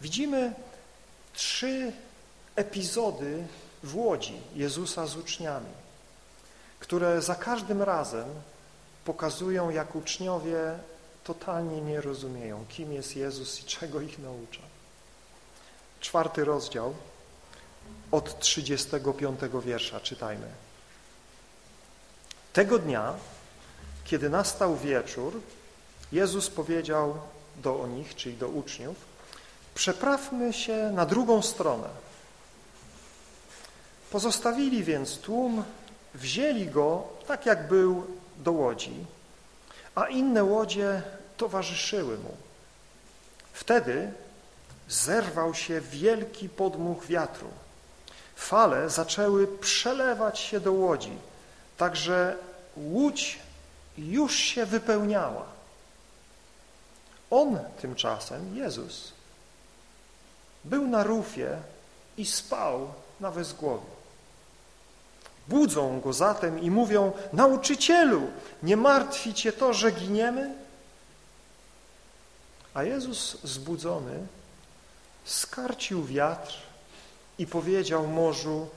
Widzimy trzy epizody w Łodzi Jezusa z uczniami, które za każdym razem pokazują, jak uczniowie totalnie nie rozumieją, kim jest Jezus i czego ich naucza. Czwarty rozdział od 35 wiersza czytajmy. Tego dnia, kiedy nastał wieczór, Jezus powiedział do nich, czyli do uczniów, przeprawmy się na drugą stronę. Pozostawili więc tłum, wzięli go tak jak był do łodzi, a inne łodzie towarzyszyły mu. Wtedy zerwał się wielki podmuch wiatru. Fale zaczęły przelewać się do łodzi, także łódź już się wypełniała. On tymczasem, Jezus, był na rufie i spał na wezgłowiu. Budzą go zatem i mówią, nauczycielu, nie martwi cię to, że giniemy? A Jezus zbudzony skarcił wiatr i powiedział morzu,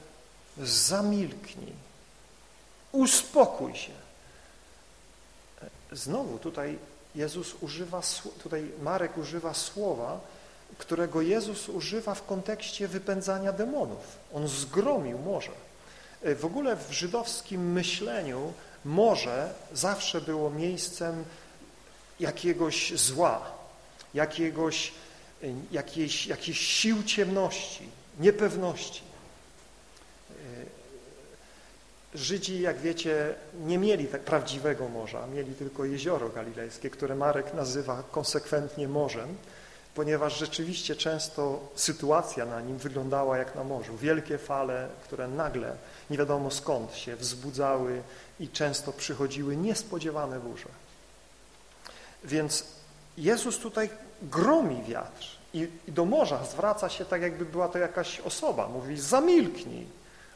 zamilknij, uspokój się. Znowu tutaj Jezus używa, tutaj Marek używa słowa, którego Jezus używa w kontekście wypędzania demonów. On zgromił morze. W ogóle w żydowskim myśleniu morze zawsze było miejscem jakiegoś zła, jakiegoś, jakiejś, jakiejś sił ciemności, niepewności. Żydzi, jak wiecie, nie mieli tak prawdziwego morza, mieli tylko jezioro galilejskie, które Marek nazywa konsekwentnie morzem, ponieważ rzeczywiście często sytuacja na nim wyglądała jak na morzu. Wielkie fale, które nagle nie wiadomo skąd się wzbudzały i często przychodziły niespodziewane burze. Więc Jezus tutaj gromi wiatr i do morza zwraca się tak, jakby była to jakaś osoba. Mówi, zamilknij,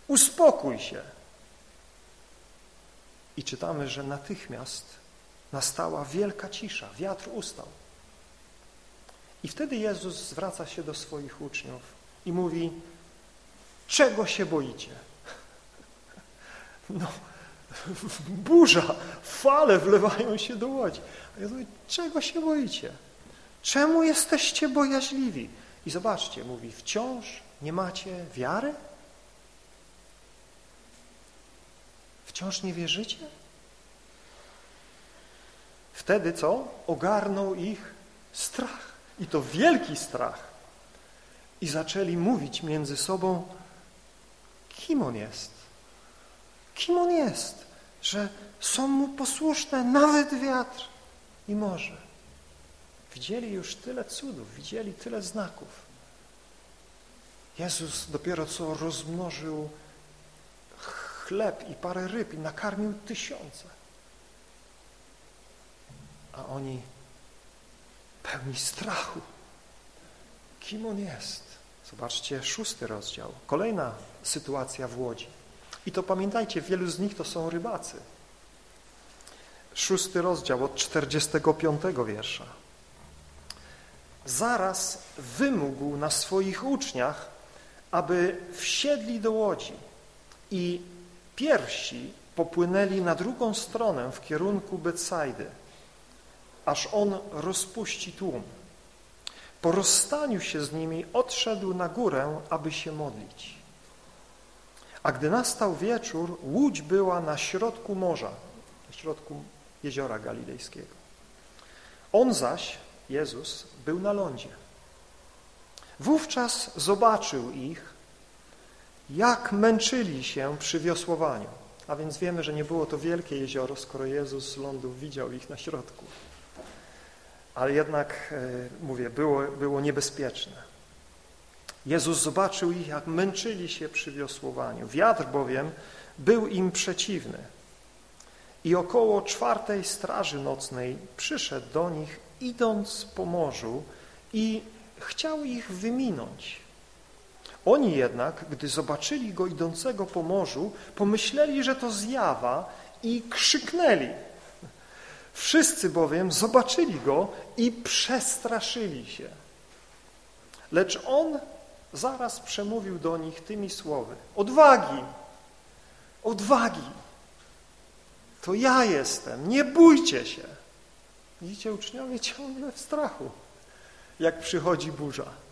uspokój się. I czytamy, że natychmiast nastała wielka cisza, wiatr ustał. I wtedy Jezus zwraca się do swoich uczniów i mówi, czego się boicie? No, burza, fale wlewają się do łodzi. A ja mówię, czego się boicie? Czemu jesteście bojaźliwi? I zobaczcie, mówi, wciąż nie macie wiary? Wciąż nie wierzycie? Wtedy co? Ogarnął ich strach. I to wielki strach. I zaczęli mówić między sobą, kim on jest. Kim on jest, że są mu posłuszne nawet wiatr i morze. Widzieli już tyle cudów, widzieli tyle znaków. Jezus dopiero co rozmnożył chleb i parę ryb i nakarmił tysiące. A oni pełni strachu. Kim on jest? Zobaczcie, szósty rozdział. Kolejna sytuacja w Łodzi. I to pamiętajcie, wielu z nich to są rybacy. Szósty rozdział od 45 wiersza. Zaraz wymógł na swoich uczniach, aby wsiedli do łodzi i pierwsi popłynęli na drugą stronę w kierunku Betsajdy, aż on rozpuści tłum. Po rozstaniu się z nimi odszedł na górę, aby się modlić. A gdy nastał wieczór, łódź była na środku morza, na środku jeziora galilejskiego. On zaś, Jezus, był na lądzie. Wówczas zobaczył ich, jak męczyli się przy wiosłowaniu. A więc wiemy, że nie było to wielkie jezioro, skoro Jezus z lądu widział ich na środku. Ale jednak, e, mówię, było, było niebezpieczne. Jezus zobaczył ich, jak męczyli się przy wiosłowaniu. Wiatr bowiem był im przeciwny. I około czwartej straży nocnej przyszedł do nich, idąc po morzu i chciał ich wyminąć. Oni jednak, gdy zobaczyli go idącego po morzu, pomyśleli, że to zjawa i krzyknęli. Wszyscy bowiem zobaczyli go i przestraszyli się. Lecz on zaraz przemówił do nich tymi słowy. Odwagi! Odwagi! To ja jestem, nie bójcie się. Widzicie, uczniowie ciągle w strachu, jak przychodzi burza.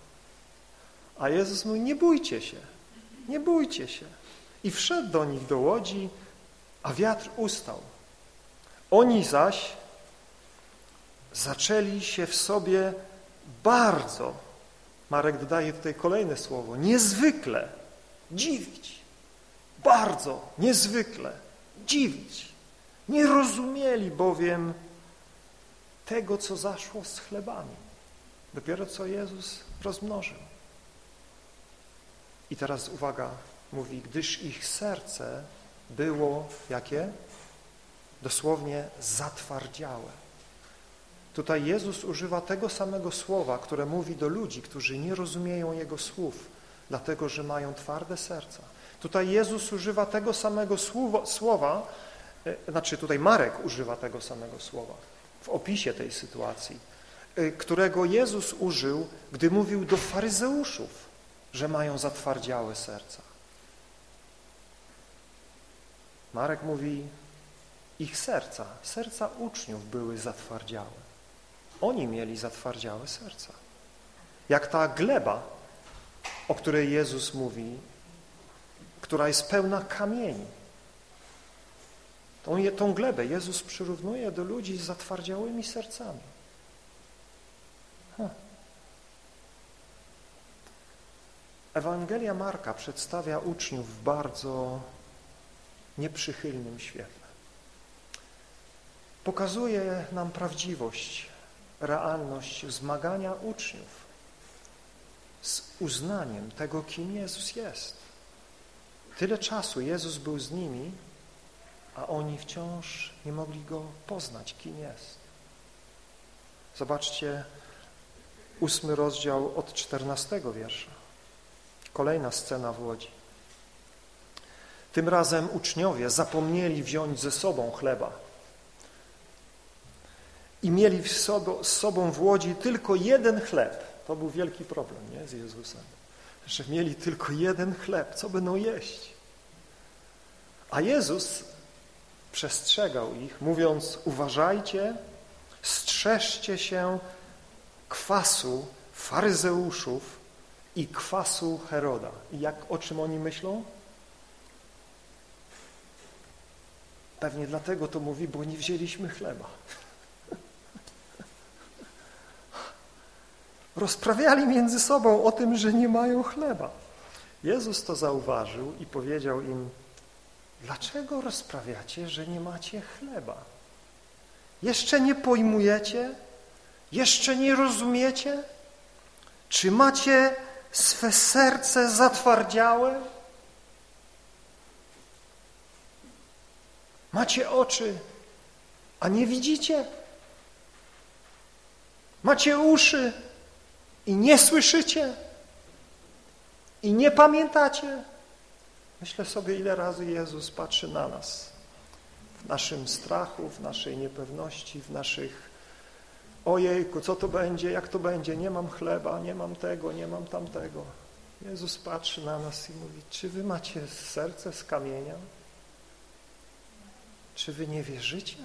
A Jezus mówi, nie bójcie się, nie bójcie się. I wszedł do nich do łodzi, a wiatr ustał. Oni zaś zaczęli się w sobie bardzo Marek dodaje tutaj kolejne słowo, niezwykle dziwić, bardzo niezwykle dziwić. Nie rozumieli bowiem tego, co zaszło z chlebami. Dopiero co Jezus rozmnożył. I teraz uwaga, mówi, gdyż ich serce było jakie? Dosłownie zatwardziałe. Tutaj Jezus używa tego samego słowa, które mówi do ludzi, którzy nie rozumieją Jego słów, dlatego że mają twarde serca. Tutaj Jezus używa tego samego słowa, słowa e, znaczy tutaj Marek używa tego samego słowa w opisie tej sytuacji, e, którego Jezus użył, gdy mówił do faryzeuszów, że mają zatwardziałe serca. Marek mówi, ich serca, serca uczniów były zatwardziałe. Oni mieli zatwardziałe serca. Jak ta gleba, o której Jezus mówi, która jest pełna kamieni. Tą, tą glebę Jezus przyrównuje do ludzi z zatwardziałymi sercami. Huh. Ewangelia Marka przedstawia uczniów w bardzo nieprzychylnym świetle. Pokazuje nam prawdziwość, realność zmagania uczniów z uznaniem tego, kim Jezus jest. Tyle czasu Jezus był z nimi, a oni wciąż nie mogli Go poznać, kim jest. Zobaczcie ósmy rozdział od czternastego wiersza. Kolejna scena w Łodzi. Tym razem uczniowie zapomnieli wziąć ze sobą chleba i mieli z sobą w Łodzi tylko jeden chleb. To był wielki problem nie, z Jezusem, że mieli tylko jeden chleb. Co będą jeść? A Jezus przestrzegał ich, mówiąc uważajcie, strzeżcie się kwasu faryzeuszów i kwasu Heroda. I jak, o czym oni myślą? Pewnie dlatego to mówi, bo nie wzięliśmy chleba. [laughs] Rozprawiali między sobą o tym, że nie mają chleba. Jezus to zauważył i powiedział im, dlaczego rozprawiacie, że nie macie chleba? Jeszcze nie pojmujecie? Jeszcze nie rozumiecie? Czy macie swe serce zatwardziałe? Macie oczy, a nie widzicie? Macie uszy i nie słyszycie? I nie pamiętacie? Myślę sobie, ile razy Jezus patrzy na nas w naszym strachu, w naszej niepewności, w naszych ojejku, co to będzie, jak to będzie, nie mam chleba, nie mam tego, nie mam tamtego. Jezus patrzy na nas i mówi, czy wy macie serce z kamienia? Czy wy nie wierzycie,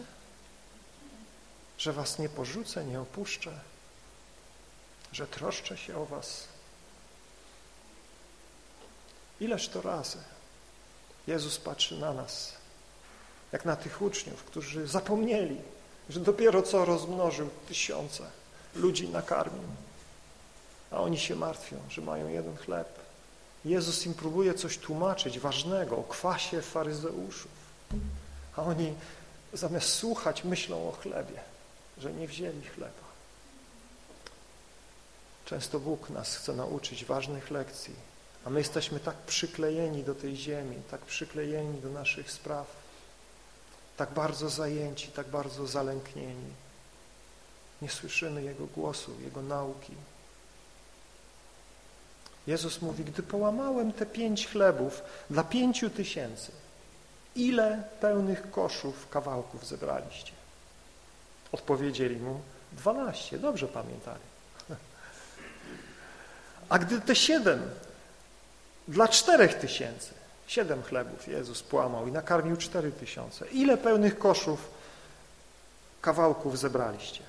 że was nie porzucę, nie opuszczę, że troszczę się o was? Ileż to razy Jezus patrzy na nas, jak na tych uczniów, którzy zapomnieli, że dopiero co rozmnożył tysiące ludzi nakarmił, a oni się martwią, że mają jeden chleb. Jezus im próbuje coś tłumaczyć ważnego o kwasie faryzeuszów, a oni zamiast słuchać myślą o chlebie, że nie wzięli chleba. Często Bóg nas chce nauczyć ważnych lekcji, a my jesteśmy tak przyklejeni do tej ziemi, tak przyklejeni do naszych spraw, tak bardzo zajęci, tak bardzo zalęknieni. Nie słyszymy Jego głosu, Jego nauki. Jezus mówi, gdy połamałem te pięć chlebów dla pięciu tysięcy, ile pełnych koszów kawałków zebraliście? Odpowiedzieli mu, dwanaście, dobrze pamiętali. [laughs] A gdy te siedem dla czterech tysięcy, siedem chlebów Jezus płamał i nakarmił cztery tysiące. Ile pełnych koszów kawałków zebraliście?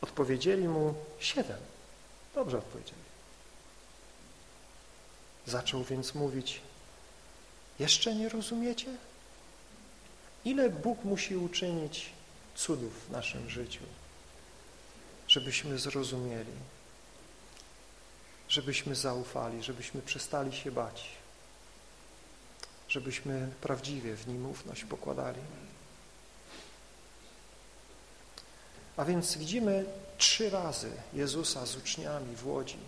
Odpowiedzieli mu siedem. Dobrze odpowiedzieli. Zaczął więc mówić, jeszcze nie rozumiecie? Ile Bóg musi uczynić cudów w naszym życiu, żebyśmy zrozumieli, żebyśmy zaufali, żebyśmy przestali się bać, żebyśmy prawdziwie w Nim ufność pokładali. A więc widzimy trzy razy Jezusa z uczniami w Łodzi.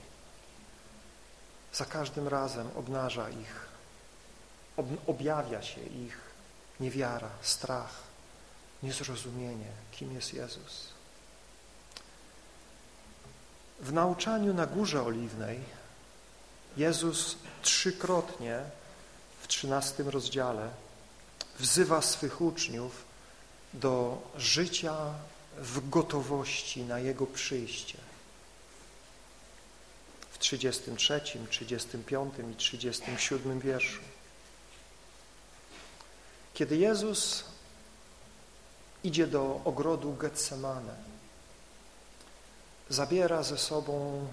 Za każdym razem obnaża ich, ob, objawia się ich niewiara, strach, niezrozumienie, kim jest Jezus. W nauczaniu na Górze Oliwnej Jezus trzykrotnie w trzynastym rozdziale wzywa swych uczniów do życia w gotowości na Jego przyjście. W 33, 35 i 37 wierszu. Kiedy Jezus idzie do ogrodu Getsemane, zabiera ze sobą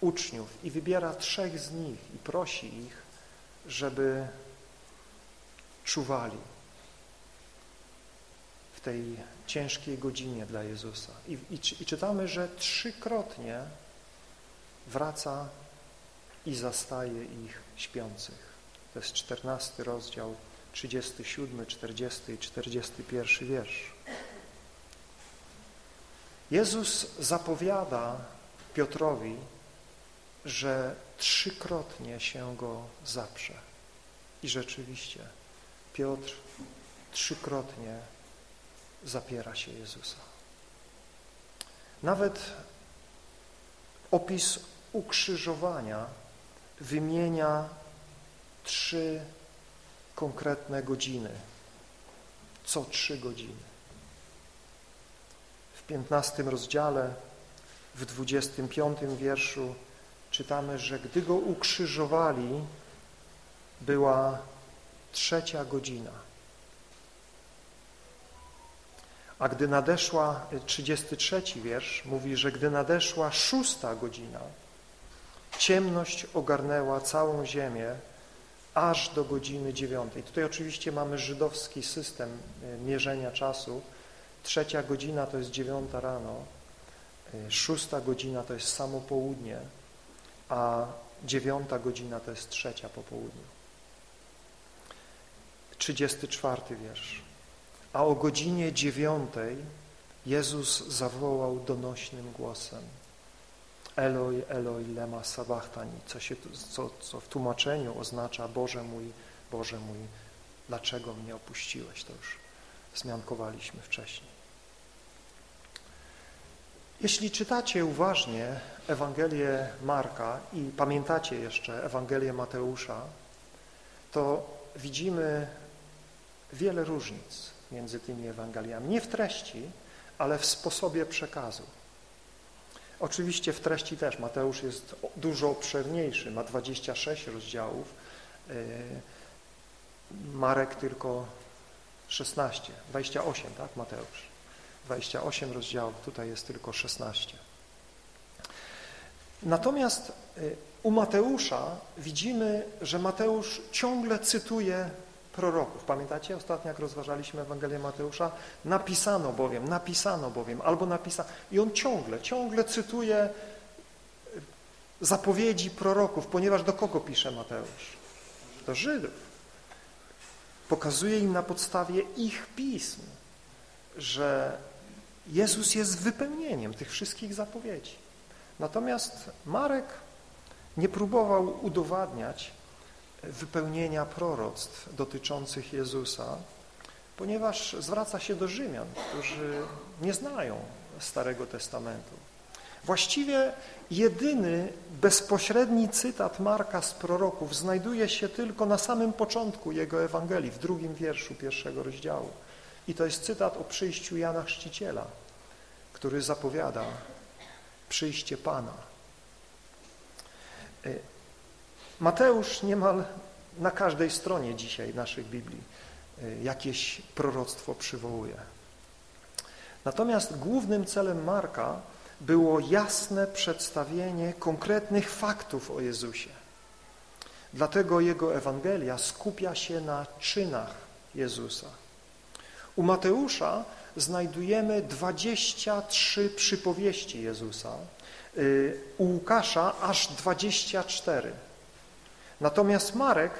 uczniów i wybiera trzech z nich i prosi ich, żeby czuwali w tej ciężkiej godzinie dla Jezusa. I, i, i czytamy, że trzykrotnie wraca i zastaje ich śpiących. To jest czternasty rozdział 37, 40 i 41 wiersz. Jezus zapowiada Piotrowi, że trzykrotnie się go zaprze. I rzeczywiście Piotr trzykrotnie zapiera się Jezusa. Nawet opis ukrzyżowania wymienia trzy konkretne godziny, co trzy godziny. W piętnastym rozdziale, w dwudziestym piątym wierszu czytamy, że gdy go ukrzyżowali, była trzecia godzina. A gdy nadeszła, 33 wiersz mówi, że gdy nadeszła szósta godzina, ciemność ogarnęła całą ziemię aż do godziny dziewiątej. Tutaj oczywiście mamy żydowski system e, mierzenia czasu. Trzecia godzina to jest dziewiąta rano, e, szósta godzina to jest samo południe, a dziewiąta godzina to jest trzecia po południu. 34 wiersz. A o godzinie dziewiątej Jezus zawołał donośnym głosem Eloi, Eloi, lema sabachthani, co, się, co, co w tłumaczeniu oznacza Boże mój, Boże mój, dlaczego mnie opuściłeś? To już zmiankowaliśmy wcześniej. Jeśli czytacie uważnie Ewangelię Marka i pamiętacie jeszcze Ewangelię Mateusza, to widzimy wiele różnic między tymi Ewangeliami. Nie w treści, ale w sposobie przekazu. Oczywiście w treści też Mateusz jest dużo obszerniejszy, ma 26 rozdziałów, e, Marek tylko 16, 28, tak Mateusz? 28 rozdziałów, tutaj jest tylko 16. Natomiast e, u Mateusza widzimy, że Mateusz ciągle cytuje proroków. Pamiętacie ostatnio, jak rozważaliśmy Ewangelię Mateusza? Napisano bowiem, napisano bowiem, albo napisano. I on ciągle, ciągle cytuje zapowiedzi proroków, ponieważ do kogo pisze Mateusz? Do Żydów. Pokazuje im na podstawie ich pism, że Jezus jest wypełnieniem tych wszystkich zapowiedzi. Natomiast Marek nie próbował udowadniać, wypełnienia proroctw dotyczących Jezusa, ponieważ zwraca się do Rzymian, którzy nie znają Starego Testamentu. Właściwie jedyny bezpośredni cytat Marka z proroków znajduje się tylko na samym początku jego Ewangelii, w drugim wierszu pierwszego rozdziału. I to jest cytat o przyjściu Jana Chrzciciela, który zapowiada przyjście Pana. Mateusz niemal na każdej stronie dzisiaj naszych Biblii y, jakieś proroctwo przywołuje. Natomiast głównym celem Marka było jasne przedstawienie konkretnych faktów o Jezusie. Dlatego jego Ewangelia skupia się na czynach Jezusa. U Mateusza znajdujemy 23 przypowieści Jezusa, y, u Łukasza aż 24. Natomiast Marek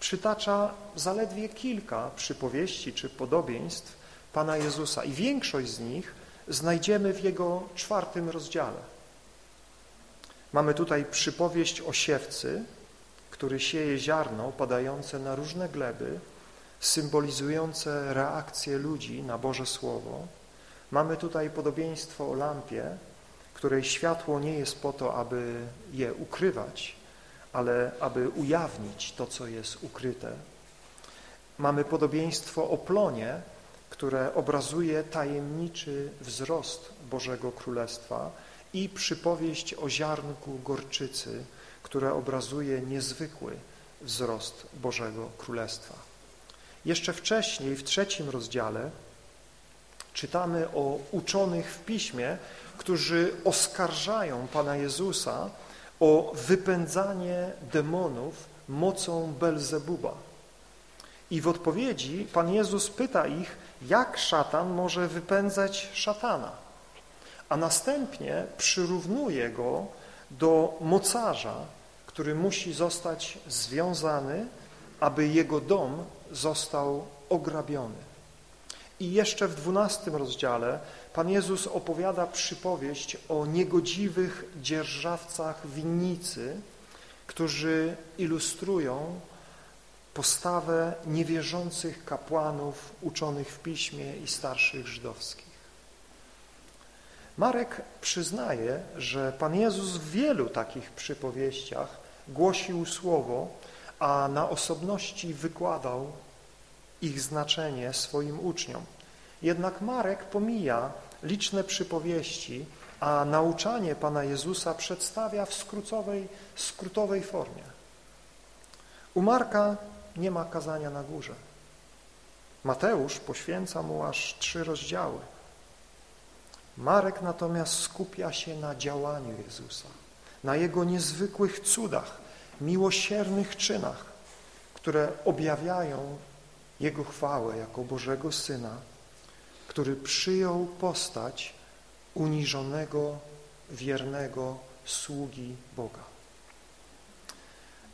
przytacza zaledwie kilka przypowieści czy podobieństw Pana Jezusa i większość z nich znajdziemy w jego czwartym rozdziale. Mamy tutaj przypowieść o siewcy, który sieje ziarno padające na różne gleby, symbolizujące reakcję ludzi na Boże Słowo. Mamy tutaj podobieństwo o lampie, której światło nie jest po to, aby je ukrywać, ale aby ujawnić to, co jest ukryte. Mamy podobieństwo o plonie, które obrazuje tajemniczy wzrost Bożego Królestwa i przypowieść o ziarnku gorczycy, które obrazuje niezwykły wzrost Bożego Królestwa. Jeszcze wcześniej, w trzecim rozdziale, czytamy o uczonych w Piśmie, którzy oskarżają Pana Jezusa o wypędzanie demonów mocą Belzebuba. I w odpowiedzi Pan Jezus pyta ich, jak szatan może wypędzać szatana, a następnie przyrównuje go do mocarza, który musi zostać związany, aby jego dom został ograbiony. I jeszcze w dwunastym rozdziale Pan Jezus opowiada przypowieść o niegodziwych dzierżawcach winnicy, którzy ilustrują postawę niewierzących kapłanów uczonych w piśmie i starszych żydowskich. Marek przyznaje, że Pan Jezus w wielu takich przypowieściach głosił słowo, a na osobności wykładał ich znaczenie swoim uczniom. Jednak Marek pomija liczne przypowieści, a nauczanie Pana Jezusa przedstawia w skrótowej, skrótowej formie. U Marka nie ma kazania na górze. Mateusz poświęca mu aż trzy rozdziały. Marek natomiast skupia się na działaniu Jezusa, na Jego niezwykłych cudach, miłosiernych czynach, które objawiają Jego chwałę jako Bożego Syna, który przyjął postać uniżonego, wiernego sługi Boga.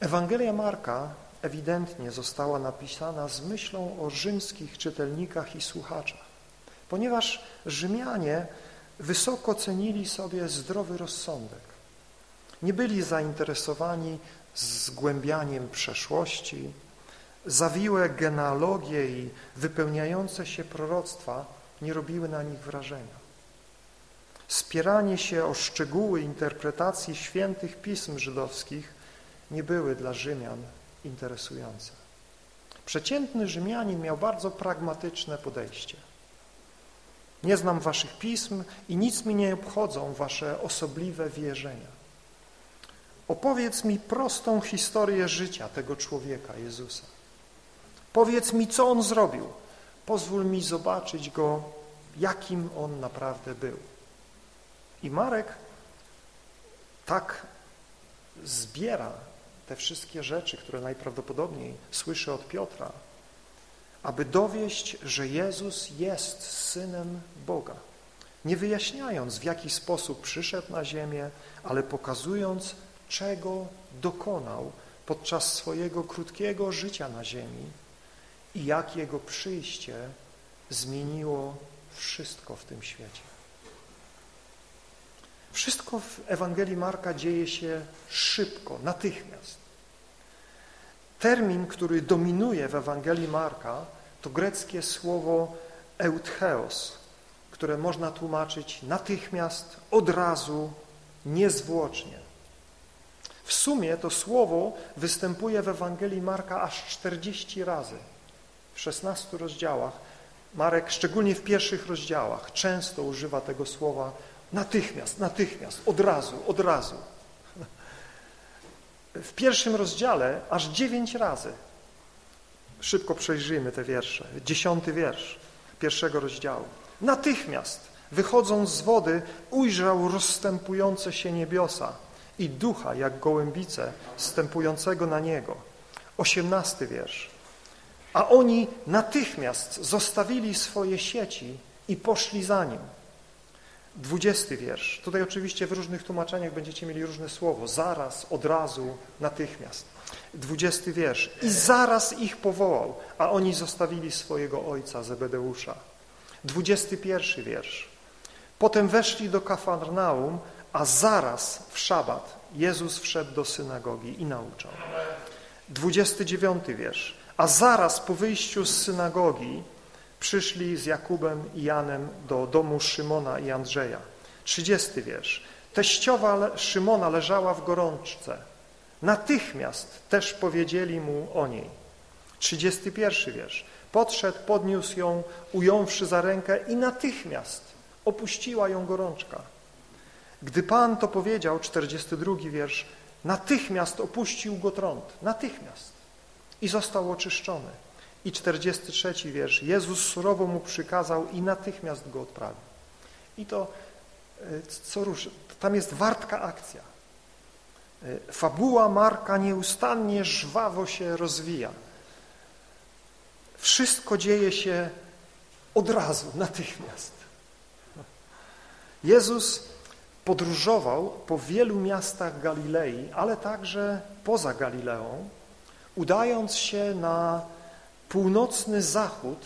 Ewangelia Marka ewidentnie została napisana z myślą o rzymskich czytelnikach i słuchaczach, ponieważ Rzymianie wysoko cenili sobie zdrowy rozsądek. Nie byli zainteresowani zgłębianiem przeszłości, zawiłe genealogie i wypełniające się proroctwa nie robiły na nich wrażenia. Spieranie się o szczegóły interpretacji świętych pism żydowskich nie były dla Rzymian interesujące. Przeciętny Rzymianin miał bardzo pragmatyczne podejście. Nie znam waszych pism i nic mi nie obchodzą wasze osobliwe wierzenia. Opowiedz mi prostą historię życia tego człowieka, Jezusa. Powiedz mi, co On zrobił. Pozwól mi zobaczyć Go, jakim On naprawdę był. I Marek tak zbiera te wszystkie rzeczy, które najprawdopodobniej słyszy od Piotra, aby dowieść, że Jezus jest Synem Boga, nie wyjaśniając, w jaki sposób przyszedł na ziemię, ale pokazując, czego dokonał podczas swojego krótkiego życia na ziemi i jak Jego przyjście zmieniło wszystko w tym świecie. Wszystko w Ewangelii Marka dzieje się szybko, natychmiast. Termin, który dominuje w Ewangelii Marka, to greckie słowo eutcheos, które można tłumaczyć natychmiast, od razu, niezwłocznie. W sumie to słowo występuje w Ewangelii Marka aż 40 razy. W 16 rozdziałach Marek, szczególnie w pierwszych rozdziałach, często używa tego słowa natychmiast, natychmiast, od razu, od razu. W pierwszym rozdziale aż dziewięć razy. Szybko przejrzyjmy te wiersze. Dziesiąty wiersz pierwszego rozdziału. Natychmiast, wychodząc z wody, ujrzał rozstępujące się niebiosa i ducha, jak gołębice, stępującego na niego. Osiemnasty wiersz. A oni natychmiast zostawili swoje sieci i poszli za nim. Dwudziesty wiersz. Tutaj oczywiście w różnych tłumaczeniach będziecie mieli różne słowo. Zaraz, od razu, natychmiast. Dwudziesty wiersz. I zaraz ich powołał, a oni zostawili swojego ojca Zebedeusza. Dwudziesty pierwszy wiersz. Potem weszli do Kafarnaum, a zaraz w szabat Jezus wszedł do synagogi i nauczał. Dwudziesty dziewiąty wiersz. A zaraz po wyjściu z synagogi przyszli z Jakubem i Janem do domu Szymona i Andrzeja. Trzydziesty wiersz. Teściowa Szymona leżała w gorączce. Natychmiast też powiedzieli mu o niej. Trzydziesty pierwszy wiersz. Podszedł, podniósł ją, ująwszy za rękę i natychmiast opuściła ją gorączka. Gdy Pan to powiedział, 42 wiersz, natychmiast opuścił go trąd, natychmiast i został oczyszczony. I 43 wiersz, Jezus surowo mu przykazał i natychmiast go odprawił. I to, e, co ruszy, tam jest wartka akcja. E, fabuła Marka nieustannie, żwawo się rozwija. Wszystko dzieje się od razu, natychmiast. Jezus podróżował po wielu miastach Galilei, ale także poza Galileą, udając się na północny zachód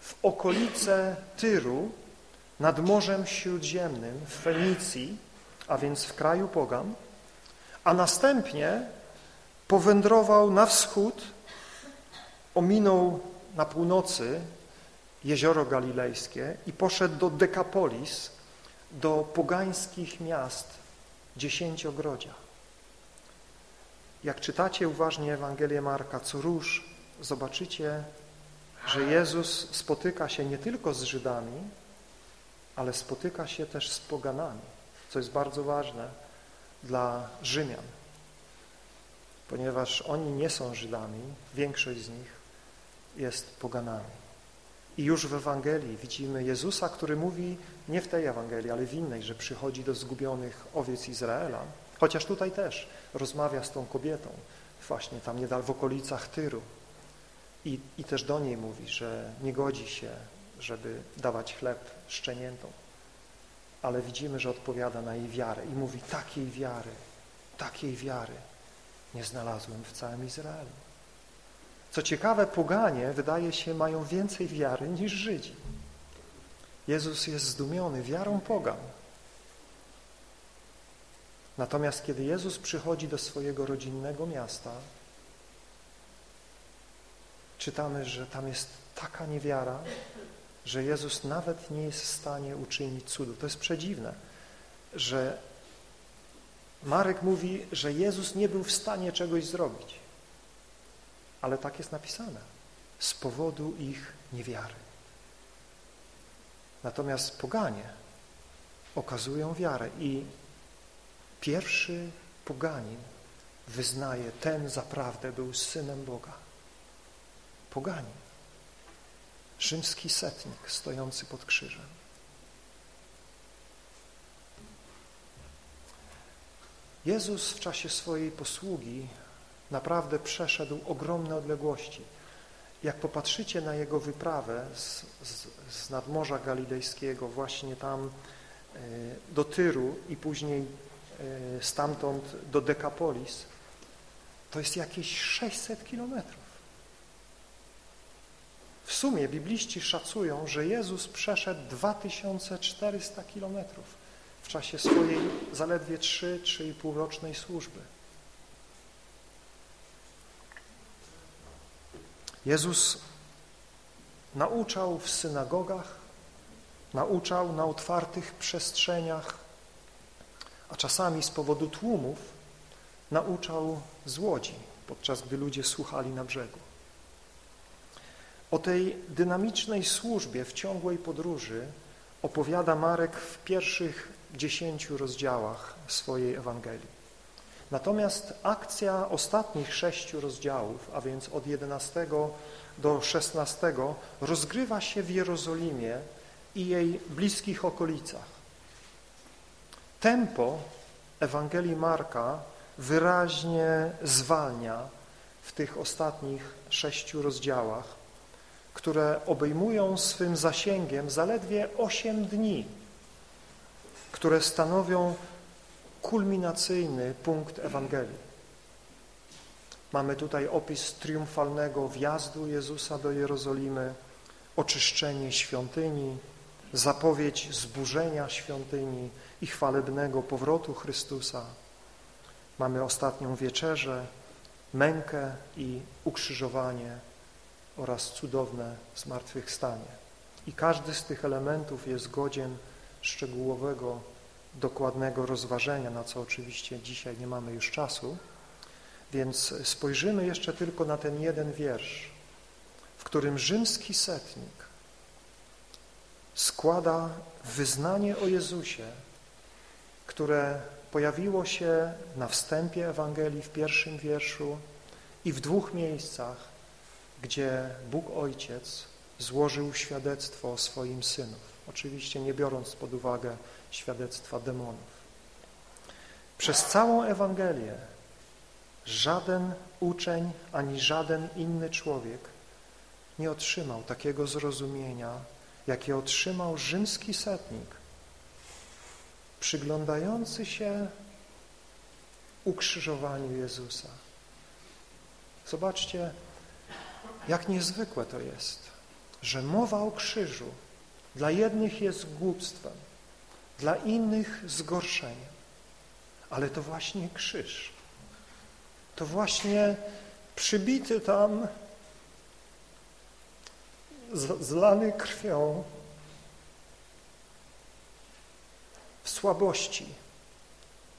w okolice Tyru nad Morzem Śródziemnym w Fenicji, a więc w kraju pogan, a następnie powędrował na wschód, ominął na północy jezioro galilejskie i poszedł do Dekapolis, do pogańskich miast dziesięciogrodzia. Jak czytacie uważnie Ewangelię Marka co róż, zobaczycie, że Jezus spotyka się nie tylko z Żydami, ale spotyka się też z poganami, co jest bardzo ważne dla Rzymian, ponieważ oni nie są Żydami, większość z nich jest poganami. I już w Ewangelii widzimy Jezusa, który mówi, nie w tej Ewangelii, ale w innej, że przychodzi do zgubionych owiec Izraela, chociaż tutaj też rozmawia z tą kobietą, właśnie tam niedal w okolicach Tyru i, i też do niej mówi, że nie godzi się, żeby dawać chleb szczeniętom, ale widzimy, że odpowiada na jej wiarę i mówi, takiej wiary, takiej wiary nie znalazłem w całym Izraelu. Co ciekawe, poganie, wydaje się, mają więcej wiary niż Żydzi. Jezus jest zdumiony wiarą pogan. Natomiast kiedy Jezus przychodzi do swojego rodzinnego miasta, czytamy, że tam jest taka niewiara, że Jezus nawet nie jest w stanie uczynić cudu. To jest przedziwne, że Marek mówi, że Jezus nie był w stanie czegoś zrobić ale tak jest napisane, z powodu ich niewiary. Natomiast poganie okazują wiarę i pierwszy poganin wyznaje, ten zaprawdę był Synem Boga. Poganin, rzymski setnik stojący pod krzyżem. Jezus w czasie swojej posługi naprawdę przeszedł ogromne odległości. Jak popatrzycie na jego wyprawę z, z, z nadmorza galilejskiego właśnie tam e, do Tyru i później stamtąd do Dekapolis, to jest jakieś 600 kilometrów. W sumie bibliści szacują, że Jezus przeszedł 2400 kilometrów w czasie swojej zaledwie 3-3,5 rocznej służby. Jezus nauczał w synagogach, nauczał na otwartych przestrzeniach, a czasami z powodu tłumów nauczał z łodzi, podczas gdy ludzie słuchali na brzegu. O tej dynamicznej służbie w ciągłej podróży opowiada Marek w pierwszych dziesięciu rozdziałach swojej Ewangelii. Natomiast akcja ostatnich sześciu rozdziałów, a więc od 11 do 16, rozgrywa się w Jerozolimie i jej bliskich okolicach. Tempo Ewangelii Marka wyraźnie zwalnia w tych ostatnich sześciu rozdziałach, które obejmują swym zasięgiem zaledwie osiem dni, które stanowią kulminacyjny punkt Ewangelii. Mamy tutaj opis triumfalnego wjazdu Jezusa do Jerozolimy, oczyszczenie świątyni, zapowiedź zburzenia świątyni i chwalebnego powrotu Chrystusa. Mamy ostatnią wieczerzę, mękę i ukrzyżowanie oraz cudowne zmartwychwstanie. I każdy z tych elementów jest godzien szczegółowego dokładnego rozważenia, na co oczywiście dzisiaj nie mamy już czasu, więc spojrzymy jeszcze tylko na ten jeden wiersz, w którym rzymski setnik składa wyznanie o Jezusie, które pojawiło się na wstępie Ewangelii w pierwszym wierszu i w dwóch miejscach, gdzie Bóg Ojciec złożył świadectwo o swoim Synu. Oczywiście nie biorąc pod uwagę świadectwa demonów. Przez całą Ewangelię żaden uczeń ani żaden inny człowiek nie otrzymał takiego zrozumienia, jakie otrzymał rzymski setnik, przyglądający się ukrzyżowaniu Jezusa. Zobaczcie, jak niezwykłe to jest, że mowa o krzyżu dla jednych jest głupstwem, dla innych zgorszeniem, ale to właśnie krzyż. To właśnie przybity tam, zlany krwią, w słabości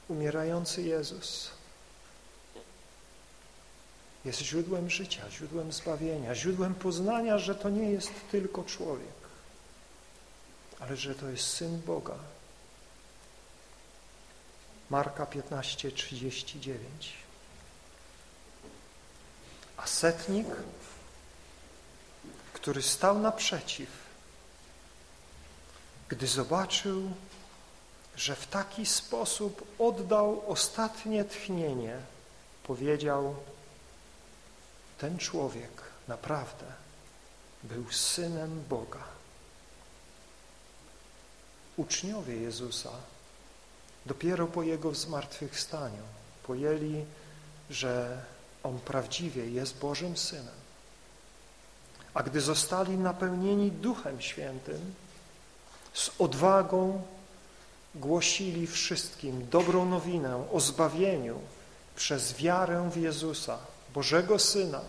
umierający Jezus jest źródłem życia, źródłem zbawienia, źródłem poznania, że to nie jest tylko człowiek, ale że to jest Syn Boga. Marka 15, 39. A setnik, który stał naprzeciw, gdy zobaczył, że w taki sposób oddał ostatnie tchnienie, powiedział, ten człowiek naprawdę był Synem Boga. Uczniowie Jezusa dopiero po Jego zmartwychwstaniu pojęli, że On prawdziwie jest Bożym Synem. A gdy zostali napełnieni Duchem Świętym, z odwagą głosili wszystkim dobrą nowinę o zbawieniu przez wiarę w Jezusa, Bożego Syna,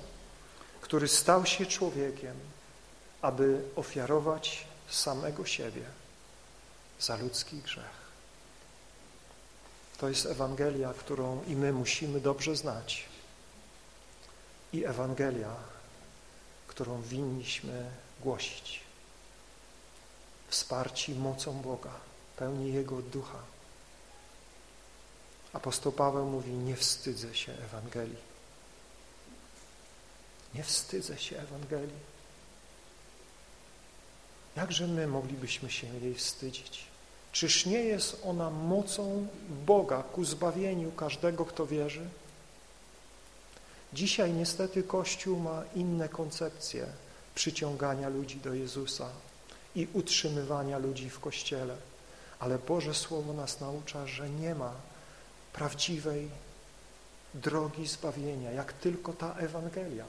który stał się człowiekiem, aby ofiarować samego siebie za ludzki grzech. To jest Ewangelia, którą i my musimy dobrze znać. I Ewangelia, którą winniśmy głosić. Wsparci mocą Boga, pełni Jego ducha. Apostoł Paweł mówi, nie wstydzę się Ewangelii. Nie wstydzę się Ewangelii. Jakże my moglibyśmy się jej wstydzić? Czyż nie jest ona mocą Boga ku zbawieniu każdego, kto wierzy? Dzisiaj niestety Kościół ma inne koncepcje przyciągania ludzi do Jezusa i utrzymywania ludzi w Kościele. Ale Boże Słowo nas naucza, że nie ma prawdziwej drogi zbawienia, jak tylko ta Ewangelia